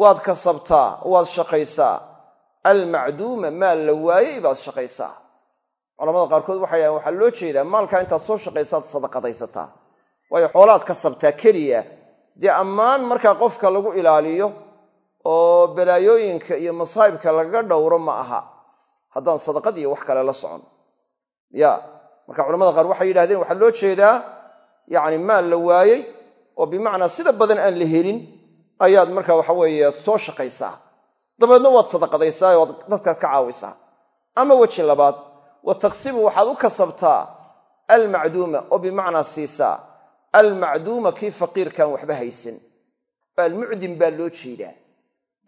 waad kasabtaa waad shaqaysaa almacduuma maal la waayey baad shaqaysaa culamada qaarkood waxay waxaa loo jeedaa maalkaa intaad soo shaqaysaad sadaqadaysataa. Waayo xoolaad kasabtaa keliya. Dee ammaan markaa qofka lagu ilaaliyo oo balaayooyinka iyo masaa'ibka lagaga dhowro ma aha. Haddaan sadaqad iyo wax kale la socon. Ya marka culamada qaar waxay yidhahdeen waxaa loo jeedaa yacni maal la waayey oo bimacnaa sida badan aan la helin ayaad marka waxa weeye soo shaqaysaa dabeedna waad sadaqadaysaa oo dadkaad ka caawisaa. Ama weji labaad wa taksibu waxaad u kasabtaa almacduuma oo bimacnaa siisaa almacduuma kii faqiirkaan waxba haysan almucdim baa loo jeedaa.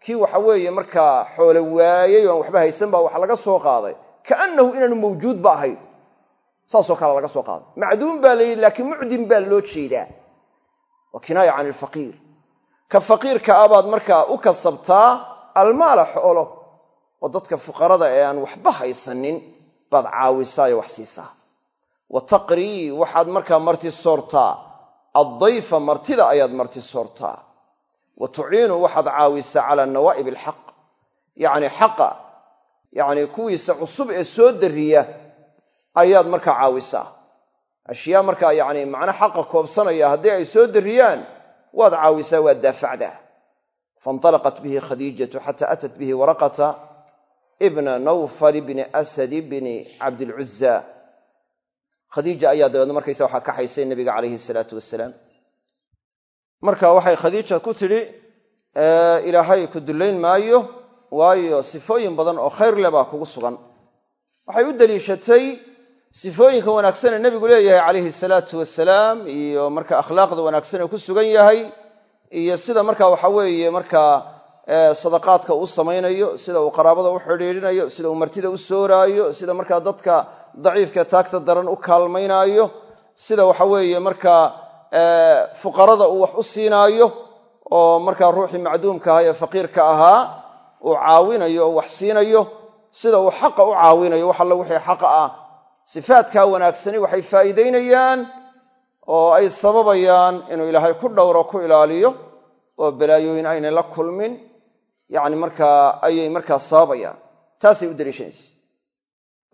Kii waxa weeye markaa xoolo waayey oo waxba haysan baa waxa laga soo qaaday. Kaannahu inaanu mawjuudba ahayn. Saasoo kale laga soo qaaday. Macduum baa la yidhi laakiin mucdim baa loo jeedaa. Waa kinaaya can ilfaqiir ka faqiirka a baad markaa u kasabtaa almaala xoolo oo dadka fuqarada ee aan waxba haysanin baad caawisaayo wax siisaa. Wa taqrii waxaad markaa marti soortaa. Addayfa martida ayaad marti soortaa. Wa tuciinu waxaad caawisaa calaa nawaa'ib alxaq. Yacni xaqa yacni kuwiisa cusub ee soo dariya ayaad markaa caawisaa. Ashyaa markaa yacni macno xaqa koobsanaya haddii ay soo dariyaan waad caawisaa waad daafacdaa fainطalaqat bihi khadiijatu xata atat bihi waraqata ibna nawfal bni asad bni cabdilcuza khadiija ayaa dabeedna markaysa waxaa kaxaysay nabiga calayhi salaatu wasalaam marka waxay khadiija ku tidhi ilaahay ku dullayn maayo waayo sifooyin badan oo khayr le baa kugu sugan waxay u deliishatay sifooyinka wanaagsan ee nebigu leeyahay calayhi salaatu wasalaam iyo marka akhlaaqda wanaagsan ee yahay iyo sida marka waxa weeye markaa sadaqaadka uu samaynayo sida uu qaraabada u xidhiidhinayo sida uu martida u sooraayo sida markaa dadka daciifka taagta daran u kaalmaynaayo sida waxa weeye markaa fuqarada uu wax u siinaayo oo markaa ruuxii macduumka ahaa ee faqiirka ahaa uu caawinayo wax siinayo sida uu xaqa u caawinayo wax alla wixii xaqa ah. Sifaadkaa wanaagsani waxay faa'iidaynayaan oo ay sababayaan inuu ilaahay ku dhowro ku ilaaliyo oo balaayooyin aynay la kulmin yacni markaa ayay markaa sababayaan. Taasay u deliishanaysa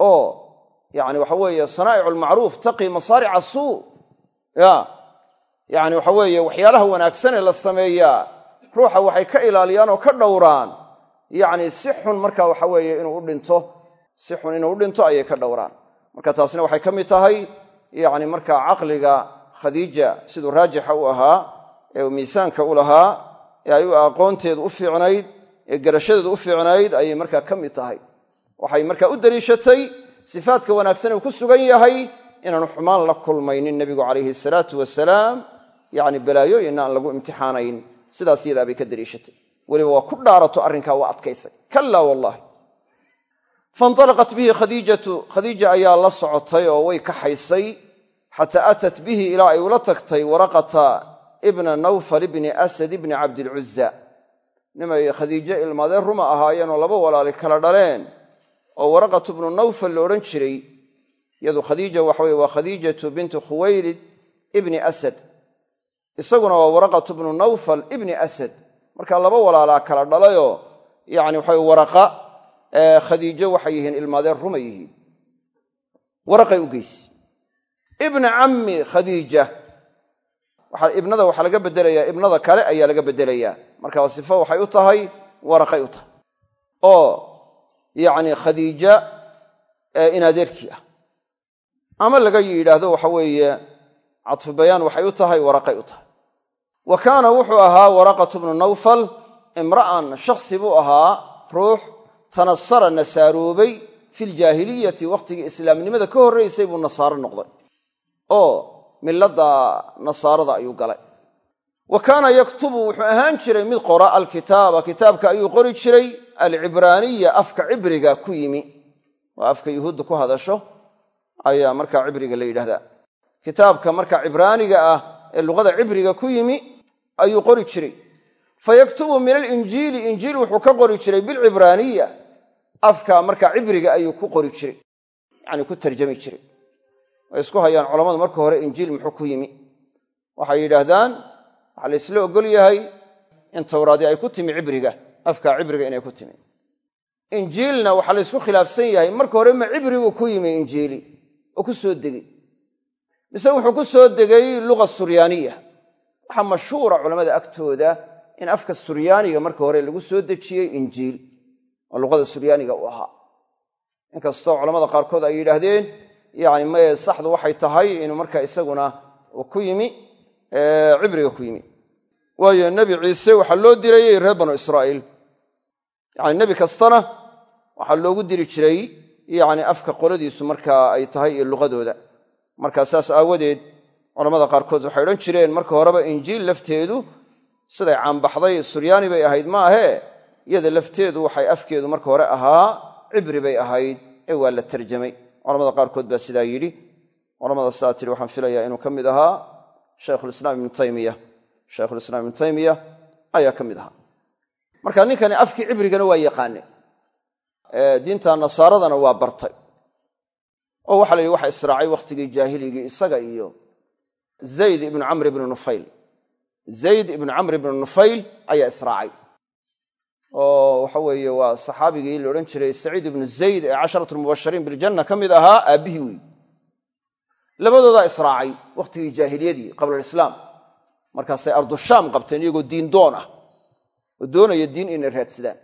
oo yacni waxa weeye sanaa'icu almacruuf taqii masaarica suu. Ya yacni waxa weeye waxyaalaha wanaagsan ee la sameeyaa ruuxa waxay ka ilaaliyaan oo ka dhowraan yacni si xun marka waxa weeye inuu u dhinto si xun inuu u dhinto ayay ka dhowraan. Marka taasina waxay ka mid tahay yacni markaa caqliga khadiija siduu raajixa u ahaa ee uu miisaanka u lahaa ee ay aqoonteedu u fiicnayd ee garashadeedu u fiicnayd ayay markaa ka mid tahay. Waxay markaa u deliishatay sifaadka wanaagsan uu ku sugan yahay inaanu xumaan la kulmaynin nebigu calayhi salaatu wasalaam yacni balaayooyinna aan lagu imtixaanayn. Sidaas yadaa bay ka deliishatay. Weliba waa ku dhaarato arrinkaa waa adkaysay. Kallaa wallahi fainطalaqat bihi khadiijatu khadiija ayaa la socotay oo way xataa atat bihi ilaa ay ula tagtay waraqata ibna nawfal ibni asad ibni cabdilcuza nimay khadiijo ilmaadeen ruma ahaayeenoo laba walaali kala dhaleen oo waraqatu bnu nawfal la odhan jiray iyadu khadiija waxa weye waa khadiijatu bintu khuwaylid ibni asad isaguna waa waraqatu bnu nawfal ibni asad marka laba walaalaa kala dhalayoo yani waxa waraqa khadiijo waxay ibna cammi khadiija. Ibnada waxaa laga bedelayaa ibnada kale ayaa laga bedelayaa. Marka sifo waxay u tahay waraqay u tahay. Oo yacni khadiija in adeerkii ah. Ama laga yidhaahdo waxa weeye cadfu bayaan waxay u tahay waraqay u tahay. Wa kaana wuxuu ahaa waraqatu bnu nawfal imra'an shakhsi buu ahaa ruux tanasara nasaaroobay fi ljaahiliyati wakhtigii islaamnimada ka horraysay buu nasaaro noqday oo milladda nasaarada ayuu galay. Wa kaana yaktubu wuxuu ahaan jiray mid qora alkitaaba. Kitaabka ayuu qori jiray alcibraaniya afka cibriga ku yimi. Waa afka yuhuudda ku hadasho ayaa markaa cibriga la yidhahdaa. Kitaabka marka cibraaniga ah ee luqada cibriga ku yimi ayuu qori jiray. Fayaktubu min alinjiili injiil wuxuu ka qori jiray bilcibraaniya afka marka cibriga ayuu ku qori jiray yacni ku tarjami jiray way isku hayaan culammadu marka hore injiil muxuu ku yimi. Waxay yidhaahdaan waxaa la isla ogol yahay in tawraadi ay ku timi cibriga afka cibriga inay ku timi. Injiilna waxaa la ysku khilaafsan yahay marka hore ma cibriguu ku yimi injiili oo ku soo degey mise wuxuu ku soo degay luga suryaaniya waxaa mashhuura culammada agtooda in afka suryaaniga marka hore lagu soo dejiyey injiil oo luqada suryaaniga u ahaa. Inkastoo culamada qaarkood ay yidhaahdeen yani maye saxdu waxay tahay inuu marka isaguna ku yimi cibriga ku yimi. Waayo nebi ciise waxaa loo dirayey reer banu israa'iil. Yani nebi kastana waxaa loogu diri jiray yani afka qoladiisu markaa ay tahay iyo luqadooda. Markaa saas aawadeed culamada qaarkood waxay odhan jireen marka horeba injiil lafteedu siday caanbaxday suryaani bay ahayd ma ahee iyada lafteedu waxay afkeedu marka hore ahaa cibri bay ahayd ee waa la tarjamay culamada qaarkood baa sidaa yidhi culamada sidaa tiri waxaan filayaa inuu ka mid ahaa shaykhulislaam ibnu taymiya shaykhulislaam ibnu taymiya ayaa ka mid ahaa. Marka ninkani afkii cibrigana waa yaqaane diinta nasaaradana waa bartay. Oo waxa la yidhi waxa israacay wakhtigii jaahiligii isaga iyo zayd ibnu camr ibnu nufayl. Zayd ibnu camr ibnu nufayl ayaa israacay oo waxa weeye waa saxaabigii la odhan jiray saciid ibnu zayd ee casharatu lmubashiriin biljanna ka mid ahaa aabbihii weyi labadoodaa israacay wakhtigii jaahiliyadii qabla alislaam. Markaasay ardushaam qabteen iyagoo diin doon ah oo doonaya diin inay raadsadaan.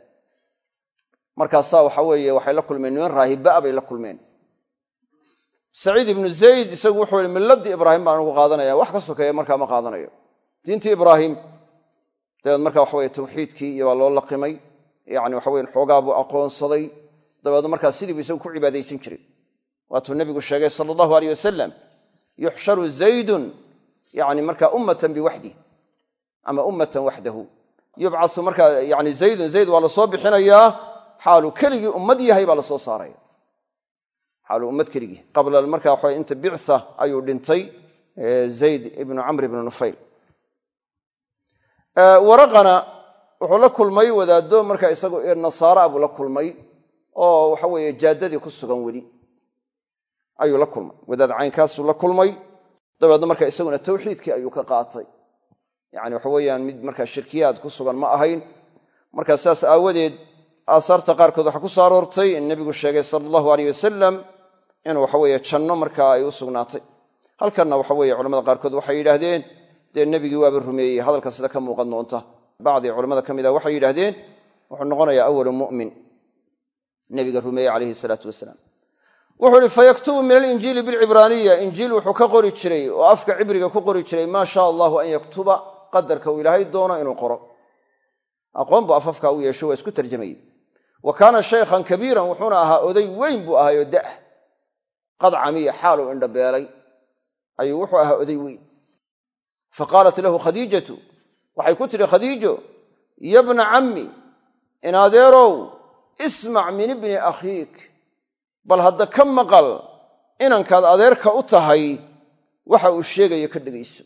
Markaasaa waxa weeye waxay la kulmeen niman raahibaa bay la kulmeen. Saciid ibnu zayd isagu wuxuu yihi milladii ibraahim baan ugu qaadanaya wax ka sokeeya markaa ma qaadanayo. Diintii ibraahim dabeed marka waxa weye tawxiidkii iyo waa loo laqimay yani waxa weye xoogaa buu aqoonsaday. Dabeedna markaa sidii buu isagu ku cibaadaysan jiray. Waatuu nebigu sheegay sala allahu aleyh wasalam yuxsharu zaydun yani marka ummatan biwaxdi ama ummatan waxdahu. Yubcasu markaa yani zaydun zayd waa la soo bixinayaa xaaluu keligii ummad yahay baa la soo saaraya. Xaaluu ummad keligii. Qabla marka waxa inta bicsa ayuu dhintay zayd ibnu camr ibnu nufayl waraqana wuxuu la kulmay wadaaddo marka isagu nasaara buu la kulmay oo waxa weeye jaaddadii ku sugan weli ayuu la kulmay. Wadaad caynkaasuu la kulmay dabeedna marka isaguna tawxiidkii ayuu ka qaatay. Yani waxa weeyaan mid markaa shirkiyaad ku sugan ma ahayn. Marka saas aawadeed aasaarta qaarkood waxaa ku soo aroortay in nebigu sheegay sala allahu aleyh wasalam in waxaweeye janno markaa ay u sugnaatay. Halkanna waxa weeye culamada qaarkood waxay yidhaahdeen dee nebigii waaba rumeeyey. Hadalka sida ka muuqan doonta bacdi culamada ka mid ah waxay yidhahdeen wuxuu noqonayaa awalu mu'min. Nebiga rumeeye calayhi salaatu wasalaam. Wuxuu ihi fayaktubu min alinjiili bilcibraaniya. Injiil wuxuu ka qori jiray oo afka cibriga ku qori jiray maa shaa allahu an yaktuba qadarka uu ilaahay doono inuu qoro. Aqoon buu afafkaa u yeesho waa isku tarjamayey. Wa kaana shaykhan kabiiran wuxuuna ahaa oday weyn buu ahaayo da' qad camiya xaaluu indhabeelay ayuu wuxuu ahaa oday weyn fa qaalat lahu khadiijatu waxay ku tidhi khadiijo yabna cammi in adeerow ismac min ibni akhiik bal hadda ka maqal inankaad adeerka u tahay waxa uu sheegayo ka dhegayso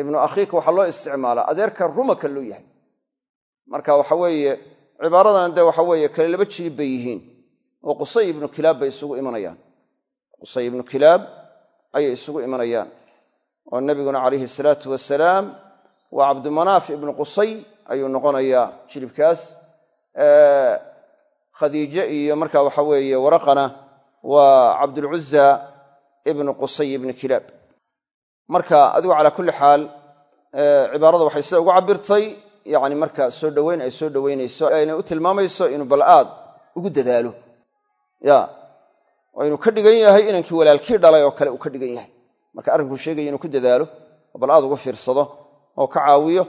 ibnu akhiika waxaa loo isticmaalaa adeerka rumaka loo yahay marka waxa weeye cibaaradan dee waxa weeye kale laba jilib bay yihiin oo qusay ibnu kilaab bay isugu ibnu kilaab ayay isugu imanayaan oo nebiguna calayhi salaatu wasalaam waa cabdumanaaf ibnu qusay ayuu noqonayaa jilibkaas. Khadiije iyo marka waxa weeye waraqana waa cabdulcuza ibnu qusay ibni kilaab. Marka adigu calaa kulli xaal cibaarada waxay sida ugu cabirtay yani marka soo dhoweyn ay soo dhoweynayso ayna u tilmaamayso inuu bal aad ugu dadaalo. Ya oo inuu ka dhigan yahay inankii walaalkii dhalay oo kale uu ka dhigan yahay marka arrinkuu sheegaya inuu ku dadaalo oo bal aad uga fiirsado oo ka caawiyo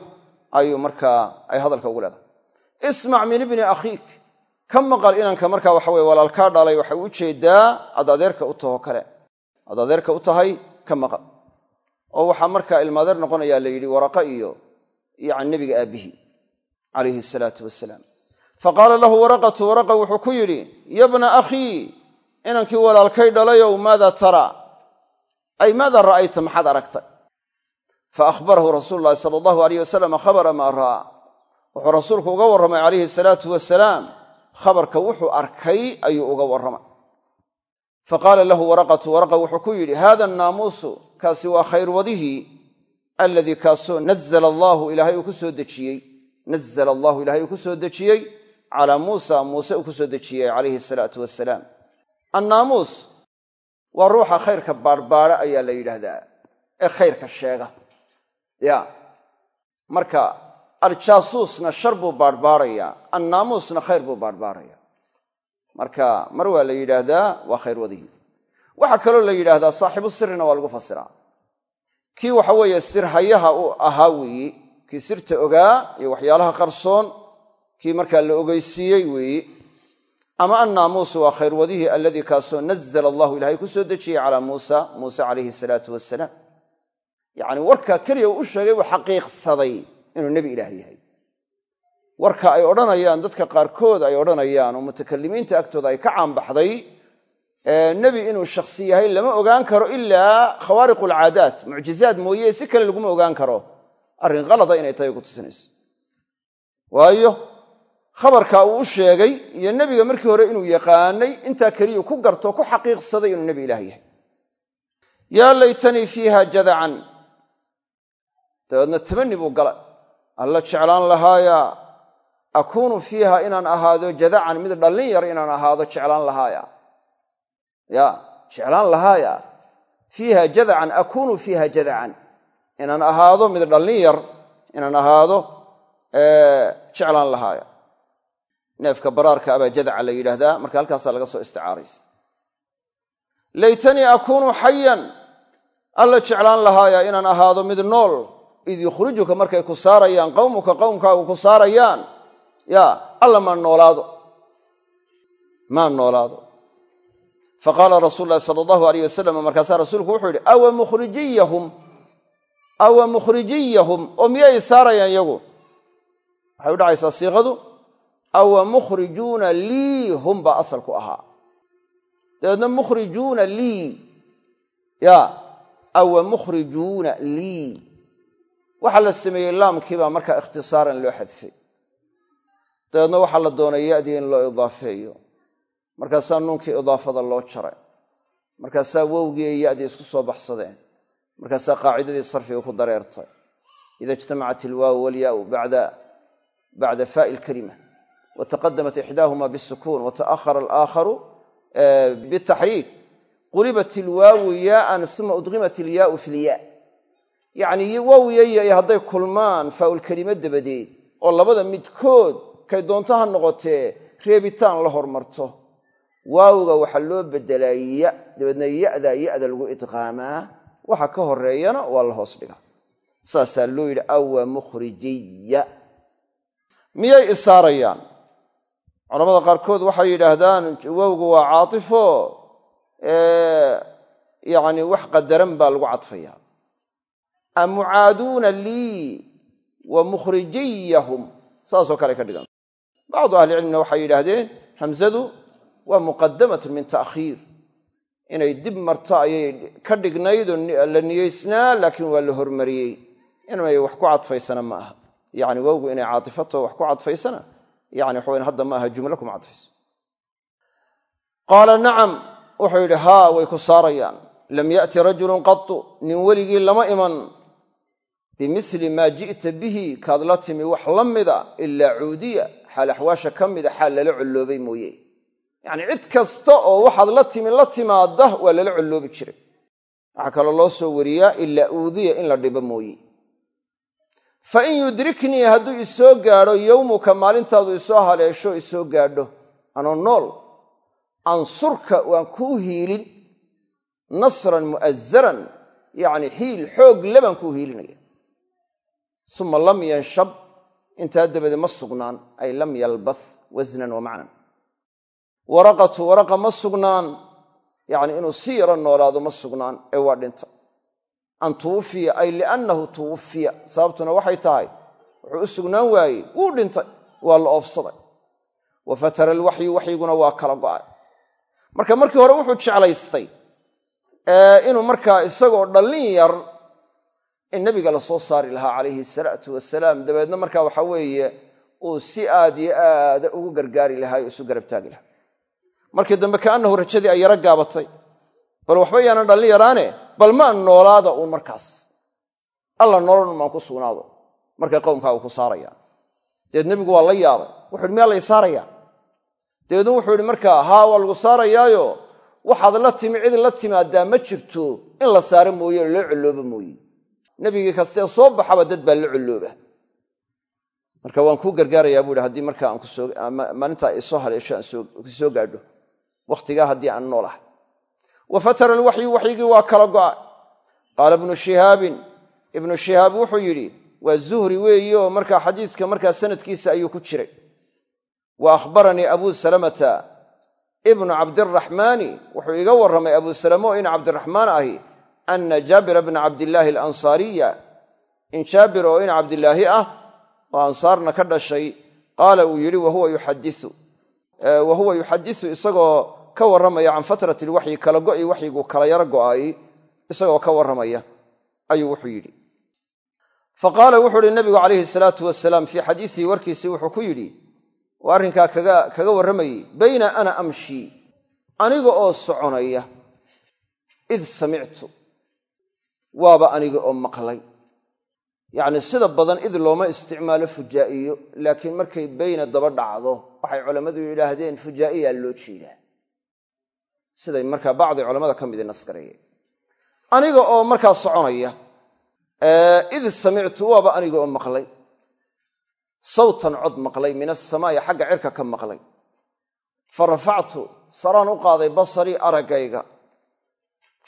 ayuu markaa ay hadalka ugu leedahay. Ismac min ibni akhiik ka maqal inanka marka waxa weye walaalkaa dhalay waxay u jeedaa ad adeerka u taho kale. Ad adeerka u tahay ka maqal. Oo waxaa markaa ilmaadeer noqonayaa la yidhi waraqa iyo yani nebiga aabbihii calayhi salaatu wasalaam fa qaala lahu waraqatu waraqa wuxuu ku yidhi yabna akhii inankii walaalkay dhalayow maada taraa ay maada ra'ayta? Maxaad aragtay? Fa akhbarahu rasuulu llahi sala allahu alayh wasalam khabara maa ra'aa wuxuu rasuulku uga warramay calayhi salaatu wasalaam khabarka wuxuu arkay ayuu uga warramay. Fa qaala lahu waraqatu waraqa wuxuu ku yidhi hada naamuusu kaasi waa khayr wadihii aladii kaasoo nazla allaahu ilaahay uu ku soo dejiyey. Nazla allahu ilahay uu ku soo dejiyey calaa muusa muuse waa ruuxa khayrka baadhbaadha ayaa la yidhaahdaa ee khayrka sheega. Ya. Marka aljaasuusna shar buu baadhbaadhayaa annaamuusna khayr buu baadhbaadhaya marka mar waa la yidhaahdaa waa khayr wadihii waxaa kaloo la yidhaahdaa saaxibu sirina waa lagu fasiraa kii waxa weeye sirhayaha u ahaa weeyi kii sirta ogaa iyo waxyaalaha qarsoon kii markaa la ogeysiiyey weeyi ama annaamuusu waa khayr wadihii alladii kaasoo nazla allahu ilahay ku soo dejiyey calaa muusa muuse calayhi salaatu wasalaam yacni warkaa keliya uu u sheegay uu xaqiiqsaday inuu nebi ilaah yahay. Warka ay odhanayaan dadka qaarkood ay odhanayaan oo mutakalimiinta agtooda ay ka caanbaxday nebi inuu shakhsi yahay lama ogaan karo ilaa khawaariq alcaadaat mucjizaad mooye si kale laguma ogaan karo. Arrin khalada inay tahay ku tusinayso. Waayo khabarka uu u sheegay iyo nebiga markii hore inuu yaqaanay intaa keliyuu ku garto ku xaqiiqsaday inuu nebi ilaah yahay. Yaa laytanii fiiha jadacan dabeedna tamani buu gala alla jeclaan lahaaya akuunu fiiha inaan ahaado jadacan mid dhallin yar inaan ahaado jeclaan lahaaya. Ya jeclaan lahaaya? Fiiha jadacan akuunu fiiha jadacan inaan ahaado mid dhallin yar inaan ahaado jeclaan lahaaya neefka baraarka abaa jadaca la yidhaahdaa marka halkaasaa laga soo isticaaraysa laytanii akuunu xayan alla jeclaan lahaaya inaan ahaado mid nool id yukhrijuka markay ku saarayaan qowmuka qowmkaagu ku saarayaan ya alla maan noolaado. Maan noolaado. Faqaala rasuulu lahi sala allahu alayh wasalam markaasaa rasuulku wuxuu yidhi awa mukhrijiyahum? Awa mukhrijiyahum? Oo miyay saarayaan yagu waxay u dhacaysaa siiqadu awa mukhrijuuna lii hum baa asalku ahaa dabeedna mukhrijuuna lii ya awa mukhrijuuna lii waxaa la sameeyey laamkiibaa markaa ikhtisaaran loo xadfay dabeedna waxaa la doonay yadii in loo idaafeeyo markaasaa nuunkii idaafada loo jaray markaasaa wowgii ay yadii isku soo baxsadeen markaasaa qaacidadii sarfiga ku dareertay ida ijtamacat ilwaawu walyaau bacda faai lkalima wataqadamat ixdaahuma bisukuun wata'ahara alaakharu bitaxriik qulibat ilwaawu yaaan uma udqimat ilyaau fi lya yacni waawiyay hadday kulmaan faaulkelimo dabadeed oo labada midkood kay doonto ha noqotee reebitaan la hormarto waawga waxaa loo bedelaa ya dabeedna yada yada lagu idqaamaa waxa ka horeeyana waa la hoos dhiga saasaa loo yidhi awa mukhrijiya miyay culamada qaarkood waxay yidhaahdaan wowgu waa caatifo yani wax qadaran baa lagu cadfaya amucaaduuna lii wa mukhrijiyahum. Saasoo kale ka dhigan. Bacdu ahlicilmina waxay yidhaahdeen hamzadu waa muqadamatun min ta'khiir. Inay dib marto ayay ka dhignayd oo la niyeysnaa laakiin waa la hormariyey. Inay wax ku cadfaysana ma aha. Yani wowgu inay caatifato wax ku cadfaysana yani waxaweyn hadda ma aha jumlo kuma cadfayso qaala nacam wuxuu yidhi haa way ku saarayaan. Lam ya'ti rajulun qatu nin weligii lama iman. Bimili maa ji'ta bihi kaad la timi wax la mida ilaa cuudiya xaal axwaasha ka mida xaal lala colloobay mooye. Yacni cid kasta oo waxaad la timi la timaada waa lala colloobi jiray. Waxaa kaloo loo soo wariyaa ilaa uudiya in la dhibo mooye fa in yudriknii hadduu isoo gaadho yowmuka maalintaadu isoo haleesho isoo gaadho. Anoo nool ansurka waan kuu hiilin. Nasran mu'azaran yacni xiil xoog le baan kuu hiilinaya uma lam yanshab intaa dabadeed ma sugnaan ay lam yalbath wasnan wa macnan. Waraqatu waraqa ma sugnaan yacni inuu si yaro noolaado ma sugnaan ee waa dhinta an tuwufiya ay liannahu tuwufiya. Sababtuna waxay tahay wuxuu u sugnaan waayey wuu dhintay waa la oofsaday. Wa fatara alwaxyu waxyiguna waa kala go'ay. Marka markii hore wuxuu jeclaystay inuu markaa isagoo dhallin yar in nabiga la soo saari lahaa calayhi salaatu wasalaam dabeedna marka waxa weeye uu si aad yo aada ugu gargaari lahaa isu garab taagi lahaa. Markii dambe kaannahu rajadii ay yaro gaabatay. Bal waxba yaanan dhallin yaraane bal maan noolaada uun markaas. Alla nolol maan ku sugnaado. Markay qowmkaagu ku saarayaan dabeed nebigu waa la yaabay. Wuxu uhi miyaa lay saaraya wuxuu yihi markaa haa waa lagu saarayaayo. Waxaad la timi cid la timaadaa ma jirto. In la saaro mooye oo loo collooba mooye. Nebigii kastee soo baxaba dad baa la collooba marka waan kuu gargaarayaa buu ihi haddii markaa aan kusomaalintaa isoo haleesho aan soo gaadho. Wakhtigaa haddii aan noolahay wa fatara alwaxyu waxyigii waa kala go'a qaala ibnu shihaabin ibnu shihaab wuxuu yidhi waa zuhri weeyi oo markaa xadiiska markaa sanadkiisa ayuu ku jiray. Wa akhbaranii abuu salamata ibnu cabdiraxmaani wuxuu iga warramay abuu salamo in cabdiraxmaan ahi ana jaabira bna cabdillaahi alansaariya. In jaabir oo in cabdilaahi ah oo ansaarna ka dhashay qaala uu yidhi wahuwa yuxadiu ka warramaya can fatrati lwaxyi kala go'i waxyigu kala yaro go'ay isagoo ka warramaya ayuu wuxuu yidhi. Fa qaala wuxuu ihi nabigu calayhi salaatu wasalaam fii xadiisihi warkiisii wuxuu ku yidhi oo arrinkaa kaga warramayey bayna ana amshi aniga oo soconaya id samictu waaba aniga oo maqlay. Yacni sida badan id looma isticmaalo fujaa'iyo laakiin markay bayna daba dhacdo waxay culammadu yidhaahdeen fujaa'iyaa loo jeedaa siday markaa bacdi culammada ka midi nasgareeyeen aniga oo markaa soconaya id samictu waaba aniga oo maqlay. Sawtan cod maqlay min asamaa'i xagga cirka ka maqlay. Fa rafactu saraan u qaaday basarii araggayga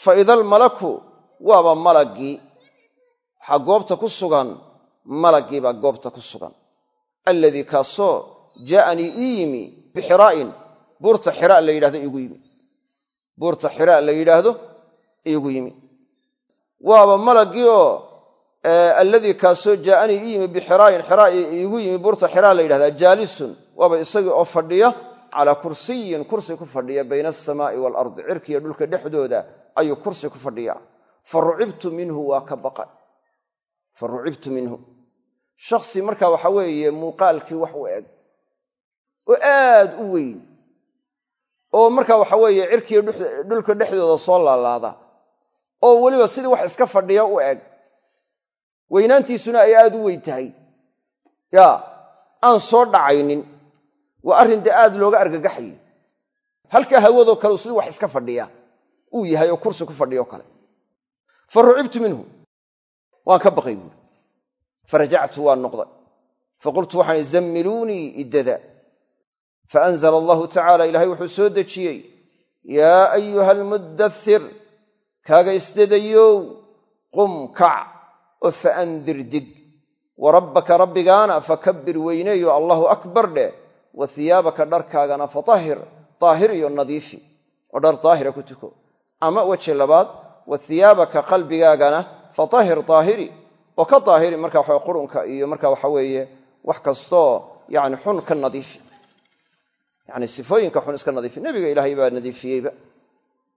fa ida almalaku waaba malaggii waxaa goobta ku sugan malaggii baa goobta ku sugan. Alladii kaasoo jaa'anii ii yimi bixiraa'in buurta xiraa la yidhahdo iigu yimi buurta xiraa la yidhaahdo iigu yimi. Waaba malaggii oo alladii kaasoo jaa'anii ii yimi bixiraa'in xiraa iigu yimi buurta xiraa la yidhahdaa jaalisun. Waaba isagii oo fadhiya calaa kursiyin kursi ku fadhiya bayna asamaa'i waalardi cirkiiyo dhulka dhexdooda ayuu kursi ku fadhiya. Fa rucibtu minhu waa ka baqa fa rucibtu minhu. Shakhsi marka waxa weeye muuqaalkii wax u eg. Oo aad u weyn oo marka waxa weeye cirkiiyo dhulka dhexdooda soo laalaada oo weliba sidii wax iska fadhiya u eg. Weynaantiisuna ay aad u weyn tahay. Yaa aan soo dhacaynin waa arrin dee aad looga argagaxayo halkaa hawadoo kale sidii wax iska fadhiya uu yahay oo kursi ku fadhiyo kale. Fa rucibtu minhu. Waan ka baqay buuri farajactu waan noqday. Faqultu waxaan zammiluunii iddada faanzla allahu tacala ilaahay wuxuu soo dejiyey yaa ayuha almuddathir kaaga isdadayow qum kac oo faandir dig wa rabbaka rabbigaana fakabbir weyneeyo allahu akbar dheh wa hiyaabaka dharkaagana fatahhir daahir iyo nadiifi oo dhar daahira ku tuko ama weji labaad wa hiyaabaka qalbigaagana fatahhir daahiri oo ka daahiri marka waxa qurunka iyo marka waxa weeye wax kastoo yani xun ka nadiifi yani sifooyinka xun iska nadiifi. Nebiga ilaahay baa nadiifiyeyba.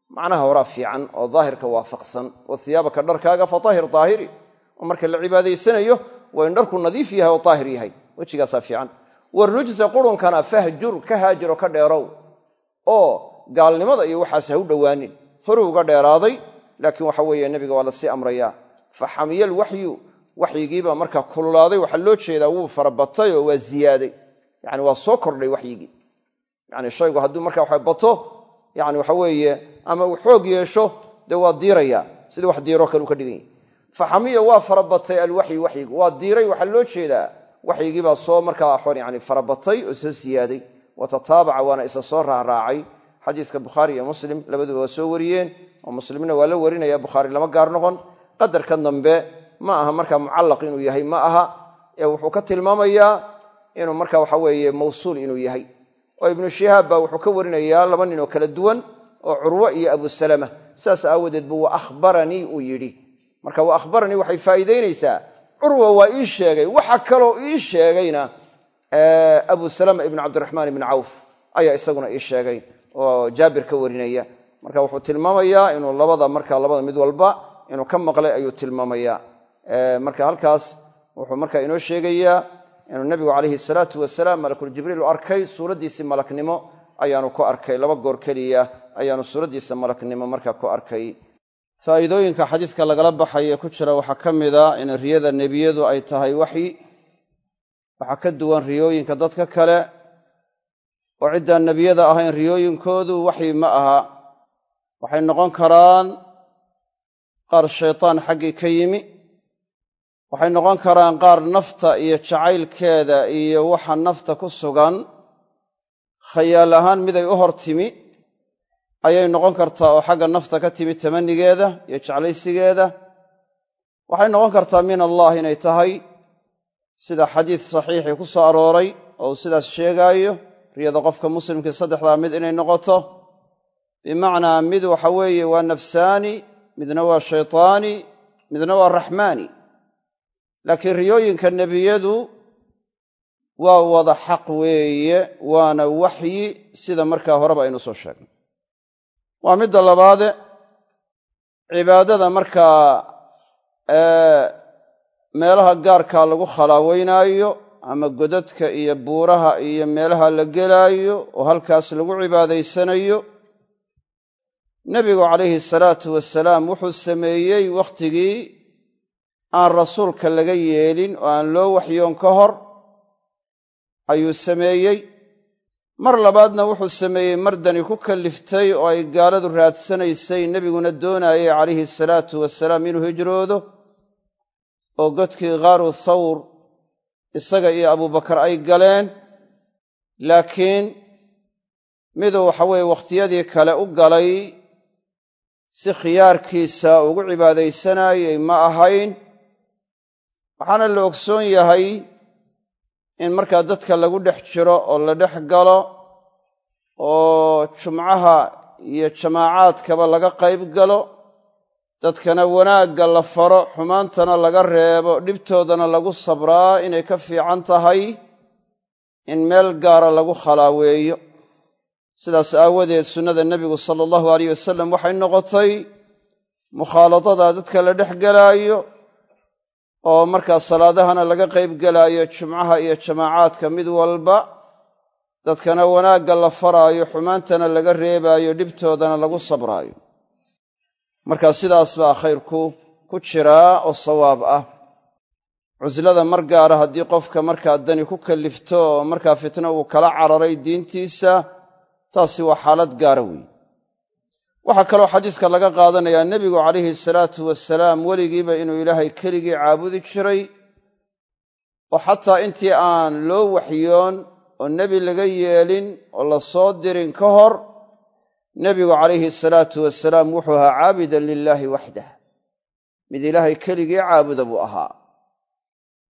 Macnaha horaa fiican oo daahirka waafaqsan. Wa dharkaaga fatahhir daahiri. Oo marka la cibaadaysanayo waa in dharku nadiif yahay oo daahir yahay. Wejigaasaa fiican. Warujsa qurunkana fahjur ka haajiro ka dheerow. Oo gaalnimada iyo waxaas ha u dhowaanin horuu uga dheeraaday laakiin waxa weeye nebiga waa la sii amrayaa. Fa xamiya alwaxyu waxyigiibaa markaa kululaaday waxaa loo jeedaa wuu farabatay oo waa ziyaaday. Yani waa soo kordhay waxyigii yani shaygu hadduu markaa waxa bato yani waxa weeye ama uu xoog yeesho dee waa diiraya. Sidii wax diiroo kale ka dhigan yahy waa farabatay alwaxyu waxyigu. Waa diiray waxaa loo jeedaa. Waxyigiibaa soo markaa yani farabatay oo soo siyaaday. Watataabaca waana isa soo raacraacay xadiiska bukhaari iyo muslim labaduba soo wariyeen. Oo muslimna waa warinaya bukhaari lama gaar noqon. Qadarka dambe ma aha markaa mucallaq inuu yahay ma aha. Ee wuxuu ka tilmaamayaa inuu marka waxa weeye mawsuul inuu yahay oo ibnu shihaab baa wuxuu ka warinayaa laba nin oo kala duwan oo curwo iyo abusalama saas aawadeed bu wa ahbaranii uu yidhi. Marka wa ahbaranii waxay faa'iidaynaysaa. Curwa waa ii sheegay. Waxa kaloo ii sheegayna abu salama ibnu cabdiraxmaan ibni cawf ayaa isaguna ii sheegay oo jaabir ka warinaya. Marka wuxuu tilmaamayaa inuu labada marka labada mid walba inuu ka maqlay ayuu tilmaamaya marka halkaas wuxuu marka inoo sheegayaa inuu nabigu calayhi salaatu wasalaam malakuljibriil u arkay suuraddiisii malaknimo ayaanu ku arkay. Laba goor keliya ayaanu suuraddiisa malaknimo marka ku arkay. Faa'iidooyinka xadiiska lagala baxaye ku jira waxaa ka mida in riyada nebiyadu ay tahay waxyi. Waxaa ka duwan riyooyinka dadka kale. Oo ciddaan nebiyada ahayn riyooyinkoodu waxyi ma aha. Waxay noqon karaan qaar shaytaan xaggii ka yimi waxay noqon karaan qaar nafta iyo jacaylkeeda iyo waxa nafta ku sugan. Khayaal ahaan miday u hor timi. Ayay noqon kartaa oo xagga nafta ka timi tamanigeeda iyo jeclaysigeeda. Waxay noqon kartaa min allah inay tahay. Sida xadiis saxiixii ku soo arooray oo sidaas sheegaayo riyada qofka muslimkii saddexdaa mid inay noqoto. Bimacnaa mid waxa weeye waa nafsaani midna waa shaytaani midna waa raxmaani laakiin riyooyinka nebiyadu waa wada xaq weeye waana waxyi sida markaa horeba aynu soo sheegnay. Waa midda labaade cibaadada markaa meelaha gaarkaa lagu khalaaweynaayo ama godadka iyo buuraha iyo meelaha la gelaayo oo halkaas lagu cibaadaysanayo nebigu calayhi salaatu wasalaam wuxuu sameeyey wakhtigii aan rasuulka laga yeelin oo aan loo waxyoon ka hor ayuu sameeyey. Mar labaadna wuxuu sameeyey mardani ku kalliftay oo ay gaaladu raadsanaysay nebiguna doonayay calayhi salaatu wasalaam inuu hijroodo oo godkii khaaru thawr isaga iyo abubakar ay galeen. Laakiin miduu waxa weeye wakhtiyadii kale u galay si khiyaarkiisa ugu cibaadaysanayay ma ahayn waxaana la ogsoon yahay in markaa dadka lagu dhex jiro oo la dhex galo oo jumcaha iyo jamaacaadkaba laga qayb galo dadkana wanaagga la faro xumaantana laga reebo dhibtoodana lagu sabraa inay ka fiican tahay in meel gaara lagu khalaaweeyo. Sidaas aawadeed sunnada nebigu sala allahu alayh wasalam waxay noqotay mukhaaladada dadka la dhex gelaayo oo markaa salaadahana laga qayb gelaayo jumcaha iyo jamaacaadka mid walba dadkana wanaagga la faraayo xumaantana laga reebaayo dhibtoodana lagu sabraayo. Marka sidaas baa khayrku ku jiraa oo sawaab ah. Cuslada mar gaara haddii qofka markaa dani ku kallifto oo markaa fitno uu kala cararay diintiisa taasi waa xaalad gaara weeye waxaa kaloo xadiiska laga qaadanayaa nebigu calayhi salaatu wasalaam weligiiba inuu ilaahay keligii caabudi jiray oo xataa intii aan loo waxyoon oo nebi laga yeelin oo la soo dirin ka hor nebigu calayhi salaatu wasalaam wuxuu ahaa caabidan lilaahi waxdah. Mid ilaahay keligii caabuda buu ahaa.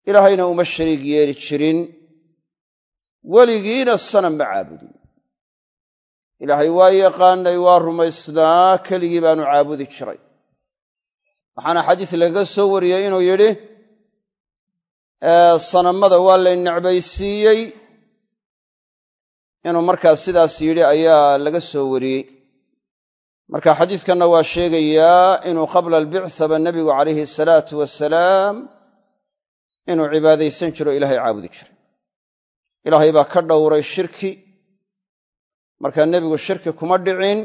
Ilaahayna uma shariig yeeli jirin. Weligiina sanam ma caabudin ilaahay waa yaqaanay waa rumaysnaa keligii baanu caabudi jiray. Waxaana xadiis lagaga soo wariyey inuu yidhi sanamada waa lay necbaysiiyey. Inuu markaa sidaas yidhi ayaa laga soo wariyey. Marka xadiiskanna waa sheegayaa inuu qabla albicthaba nebigu calayhi salaatu wasalaam inuu cibaadaysan jiro ilaahay caabudi jiray. Ilaahay baa ka dhowray shirki markaa nebigu shirki kuma dhicin.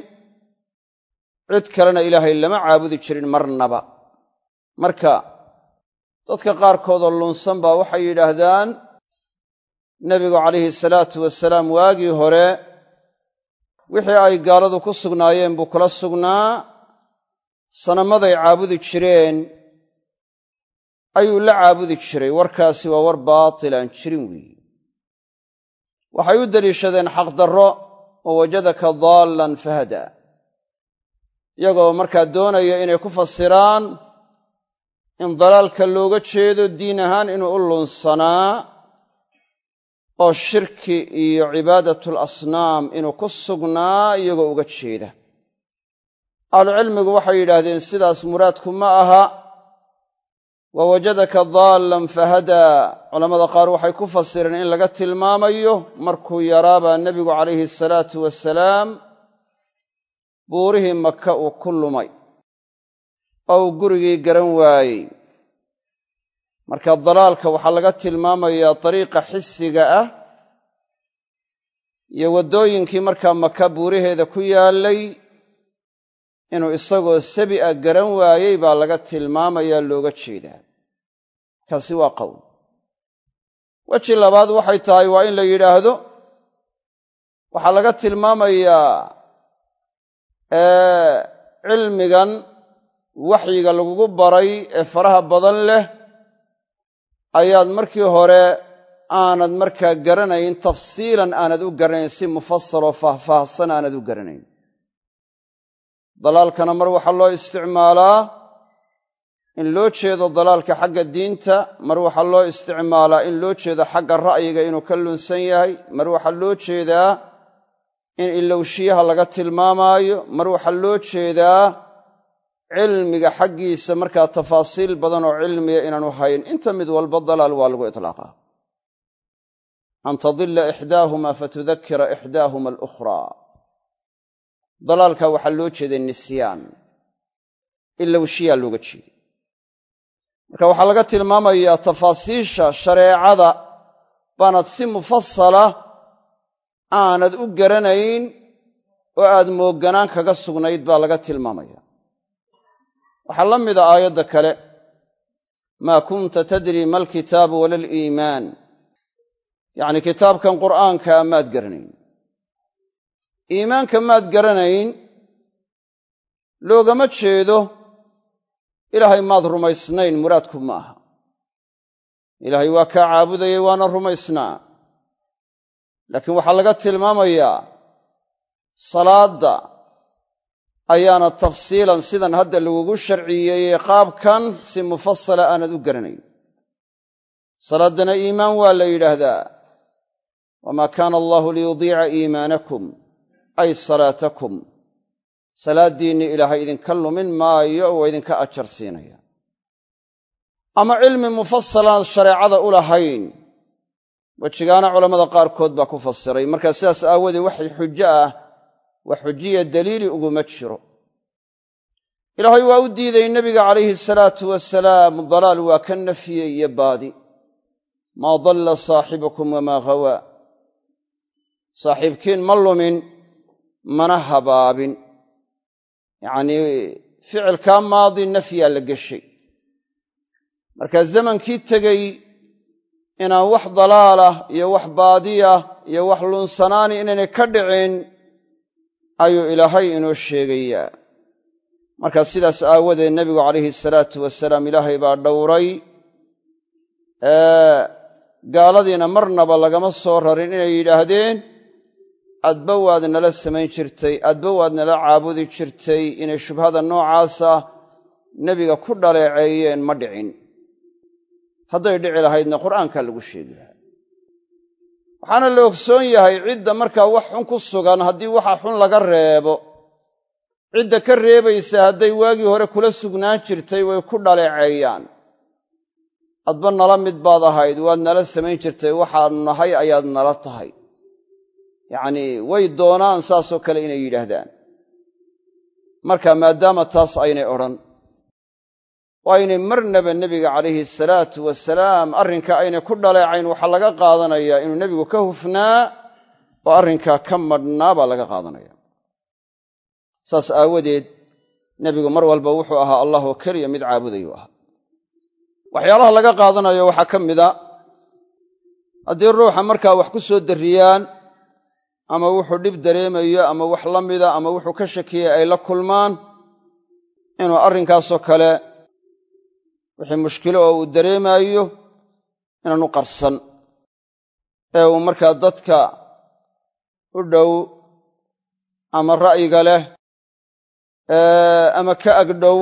Cid kalena ilaahay lama caabudi jirin marnaba. Marka dadka qaarkoodoo lunsan baa waxay yidhaahdaan nebigu calayhi salaatu wasalaam waagii hore wixii ay gaaladu ku sugnaayeen buu kula sugnaa. Sanamaday caabudi jireen. Ayuu la caabudi jiray. Warkaasi waa war baatil aan jirin weeye waxay u deliishadeen xaqdarro oo wajadaka daallan fahada. Iyagoo markaa doonaya inay ku fasiraan in dalaalka looga jeedo diin ahaan inuu u lunsanaa oo shirki iyo cibaadatul asnaam inuu ku sugnaa iyagoo uga jeeda. Ahlucilmigu waxay yidhaahdeen sidaas muraadku ma aha wa wajadaka daallan fahadaa culammada qaar waxay ku fasireen in laga tilmaamayo markuu yaraabaa nebigu calayhi salaatu wasalaam buurihii maka uu ku lumay. Oo uu gurigii garan waayey. Marka dalaalka waxaa laga tilmaamayaa dariiqa xisiga ah iyo waddooyinkii markaa maka buuraheeda ku yaallay inuu isagoo sabi a garan waayey baa laga tilmaamayaa looga jeedaa. Kaasi waa qowl. Weji labaad waxay tahay waa in la yidhaahdo waxaa laga tilmaamayaa cilmigan waxyiga lagugu baray ee faraha badan leh ayaad markii hore aanad markaa garanayn tafsiilan aanad u garanayn si mufasaloo faahfaahsan aanad u garanayn dalaalkana mar waxaa loo isticmaalaa in loo jeedo dalaalka xagga diinta mar waxaa loo isticmaalaa in loo jeedo xagga ra'yiga inuu ka lunsan yahay mar waxaa loo jeedaa in ilowshiyaha laga tilmaamaayo mar waxaa loo jeedaa cilmiga xaggiisa markaa tafaasiil badan oo cilmiga inaanu hayn. Inta mid walba dalaal waa lagu itlaaqaa. An tadila ixdaahuma fatudakira ixdaahuma alukhraa dalaalka waxaa loo jeeday nisyaan. Ilowshiyaa looga jeeday. Marka waxaa laga tilmaamayaa tafaasiisha shareecada baanad si mufasala aanad u garanayn oo aad moogganaan kaga sugnayd baa laga tilmaamaya waxaa la mida aayadda kale. Maa kunta tadri ma alkitaabu wala aliimaan yacni kitaabkan qur'aankaa maad garanayn iimaanka maad garanayn loogama jeedo ilaahay maad rumaysnayn muraadku ma aha. Ilaahay waa kaa caabudayay waana rumaysnaa. Laakiin waxaa laga tilmaamayaa salaadda ayaana tafsiilan sidan hadda lagugu sharciyeeyey qaabkan si mufasala aanad u garanayn. Salaaddana iimaan waa la yidhaahdaa. Wamaa kaana allahu liyudiica iimaanakum ay salaatakum. Salaaddiinni ilaahay idinka lumin maayo waa idinka ajar siinaya. Ama cilmi mufasalaan shareecada u lahayn. Wejigaana culammada qaarkood baa ku fasiray markaa sidaas aawoodee waxay xujo ah wax xujiya daliili uguma jiro. Ilaahay waa u diiday nebiga calayhi salaatu wasalaam dalaal waa ka nafiyey iyo baadi. Maa dalla saaxibukum wamaa ghawaa saaxiibkiin ma lumin mana habaabin. Yacnii ficilkaa maadi nafyaa la geshay marka zamankii tegey inaan wax dalaalah iyo wax baadiyah iyo wax lunsanaani inaynay ka dhicin ayuu ilaahay inoo sheegayaa. Marka sidaas aawadeed nebigu calayhi salaatu wasalaam ilaahay baa dhowray gaaladiina marnaba lagama soo rarin inay yidhaahdeen adba waad nala samayn jirtay adba waad nala caabudi jirtay inay shubhada noocaasa nebiga ku dhaleeceeyeen ma dhicin. Hadday dhici lahaydna qur'aankaa lagu sheegi lahaa. Waxaana la ogsoon yahay cidda markaa wax xun ku sugan haddii waxa xun laga reebo. Cidda ka reebaysa hadday waagii hore kula sugnaan jirtay way ku dhaleeceeyaan. Adba nala mid baad ahayd waad nala samayn jirtay waxaanu nahay ayaad nala tahay yacnii way doonaan saasoo kale inay yidhaahdaan. Marka maadaama taas aynay odhan oo aynay marnaba nebiga calayhi salaatu wasalaam arrinka aynay ku dhaleecayn waxaa laga qaadanayaa inuu nebigu ka hufnaa oo arrinkaa ka madhnaa baa laga qaadanaya. Saas aawadeed nebigu mar walba wuxuu ahaa allah oo keliya mid caabudayuu ahaa. Waxyaalaha laga qaadanayo waxaa ka mida haddii ruuxa markaa wax ku soo darriyaan ama wuxuu dhib dareemayo ama wax la mida ama wuxuu ka shakiyey ay la kulmaan inuu arrinkaasoo kale wixii mushkilo oo uu dareemaayo inaanu qarsan ee uu markaa dadka u dhow ama ra'yiga leh ama ka agdhow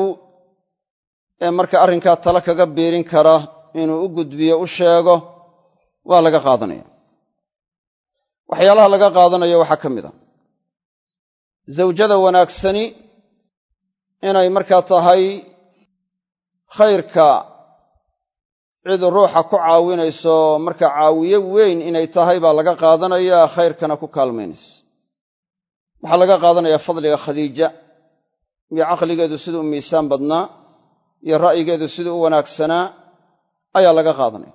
ee marka arrinkaa tale kaga biirin kara inuu u gudbiyo u sheego waa laga qaadanaya waxyaalaha laga qaadanayo waxaa ka mid a. Zawjada wanaagsani inay markaa tahay khayrka cid ruuxa ku caawinayso marka caawiye weyn inay tahay baa laga qaadanayaa khayrkana ku kaalmaynayso waxaa laga qaadanayaa fadliga khadiija iyo caqligeedu siduu u miisaan badnaa iyo ra'yigeedu siduu u wanaagsanaa ayaa laga qaadanaya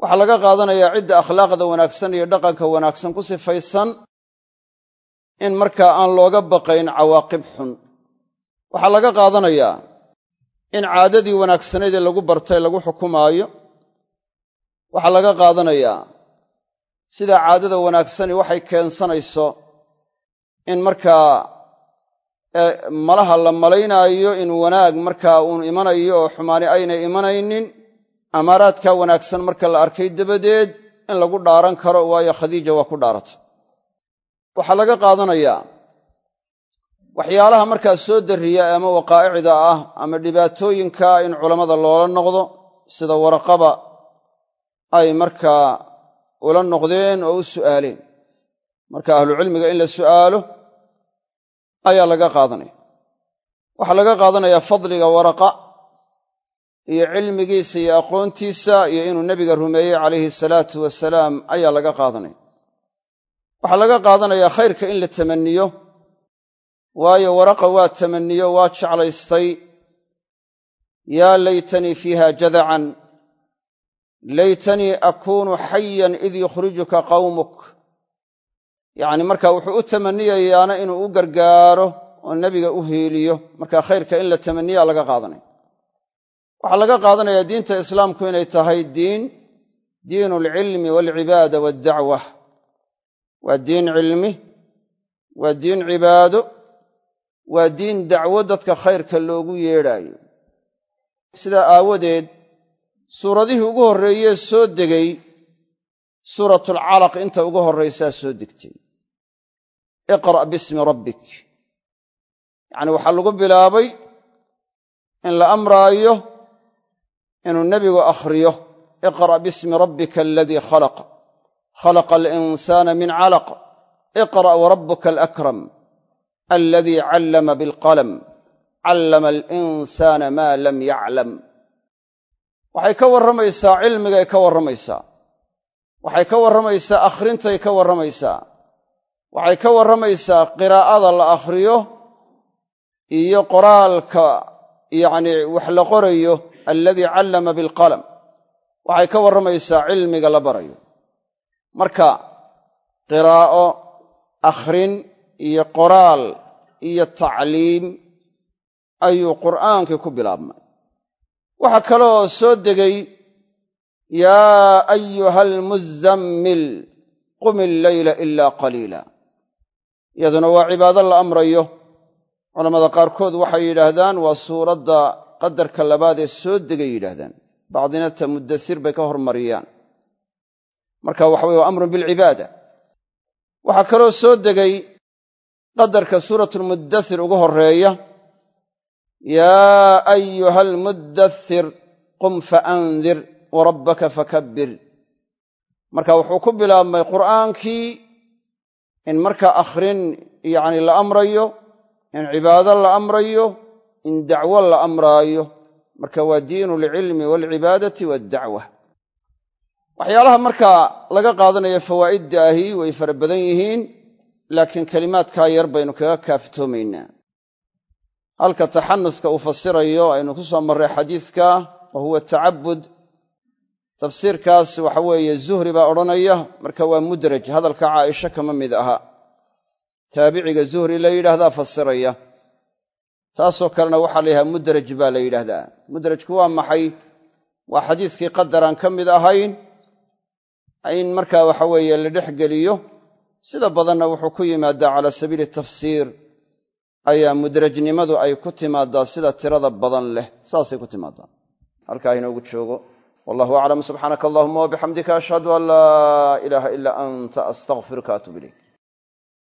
waxaa laga qaadanayaa cidda akhlaaqda wanaagsan iyo dhaqanka wanaagsan ku sifaysan in markaa aan looga baqayn cawaaqib xun. Waxaa laga qaadanayaa in caadadii wanaagsanaydee lagu bartay lagu xukumaayo. Waxaa laga qaadanayaa sidaa caadada wanaagsani waxay keensanayso in markaa malaha la malaynaayo in wanaag markaa uun imanayo oo xumaani aynay imanaynin amaaraadkaa wanaagsan marka la arkay dabadeed in lagu dhaaran karo waayo khadiija waa ku dhaaratay. Waxaa laga qaadanayaa waxyaalaha markaa soo darriya ama waqaa'icda ah ama dhibaatooyinka in culammada loola noqdo sida waraqaba ay markaa ula noqdeen oo u su'aaleen. Marka ahlucilmiga in la su'aalo ayaa laga qaadanaya. Waxaa laga qaadanayaa fadliga waraqa iyo cilmigiisa iyo aqoontiisa iyo inuu nebiga rumeeyey calayhi salaatu wasalaam ayaa laga qaadanaya. Waxaa laga qaadanayaa khayrka in la tamaniyo waayo waraqa waa tamaniyo waa jeclaystay. Yaa laytanii fiiha jadacan laytanii akuunu xayan id yukhrijuka qawmuk. Yacni marka wuxuu u tamaniyayaana inuu u gargaaro oo nebiga u hiiliyo. Marka khayrka in la tamaniyaa laga qaadanaya waxaa laga qaadanayaa diinta islaamku inay tahay diin diinu alcilmi waalcibaada waaldacwa waa diin cilmi waa diin cibaado waa diin dacwo dadka khayrka loogu yeedhaayo. Sidaa aawadeed suuradihii ugu horreeyee soo degay suuratulcalaq inta ugu horraysaa soo degtay. Iqra' bismi rabbik. Yacni waxaa lagu bilaabay in la amraayo inuu nebigu akhriyo iqra' bismi rabbika aladii khalaq. Khalaqa alinsaana min calaq iqra' warabuka alakram aladii callama bilqalam callama alinsaana maa lam yaclam waxay ka warramaysaa cilmigay ka warramaysaa. Waxay ka warramaysaa akhrintay ka warramaysaa. Waxay ka warramaysaa qiraa'ada la akhriyo iyo qoraalka yacni wax la qorayo alladii callama bilqalam waxay ka warramaysaa cilmiga la barayo. Marka qiraa'o akhrin iyo qoraal iyo tacliim ayuu qur'aankii ku bilaabmay. Waxaa kaloo soo degay yaa ayuha almuzammil qum illeyla ilaa qaliila. Iyaduna waa cibaado la amrayo. Culammada qaarkood waxay yidhaahdaan waa suuradda qadarka labaad ee soo degay yidhaahdaan. Bacdina ta bay ka hormariyaan. Marka waxa weye waa amrun bilcibaada waxaa kaloo soo degay qadarka suuratulmuddasir ugu horreeya. Yaa ayuha almuddathir qum faandir warabbaka fakabbir. Marka wuxuu ku bilaabmay qur'aankii in markaa akhrin yacni la amrayo in cibaado la amrayo in dacwo la amraayo marka waa diinu alcilmi waalcibaadati waaddacwa waxyaalaha markaa laga qaadanayo fawaa'idda ahi way fara badan yihiin laakiin kelimaadkaa yar baynu kaga kaaftoomaynaa. Halka taxanuska uu fasirayo aynu ku soo marray xadiiska wa huwa tacabud. Tafsiirkaas waxa weeye zuhri baa odhanaya marka waa mudraj hadalka caaisha kama mid aha. Taabiciga zuhri la yidhaahdaa fasiraya taasoo kalena waxaa la yidhahdaa mudraj baa la yidhaahdaa. Mudrajku waa maxay? Waa xadiiskii qadaraan ka mid ahayn. In markaa waxa weeye la dhex geliyo sida badanna wuxuu ku yimaadaa cala sabiili tafsiir. Ayaa mudrajnimadu ay ku timaadaa sida tirada badan leh saasay ku timaadaa. Halkaa inoogu joogo. Wallahu aclam subxaanaka allahuma wabixamdika ashhadu an laa ilaaha ilaa anta astaqfiruka atub ilayk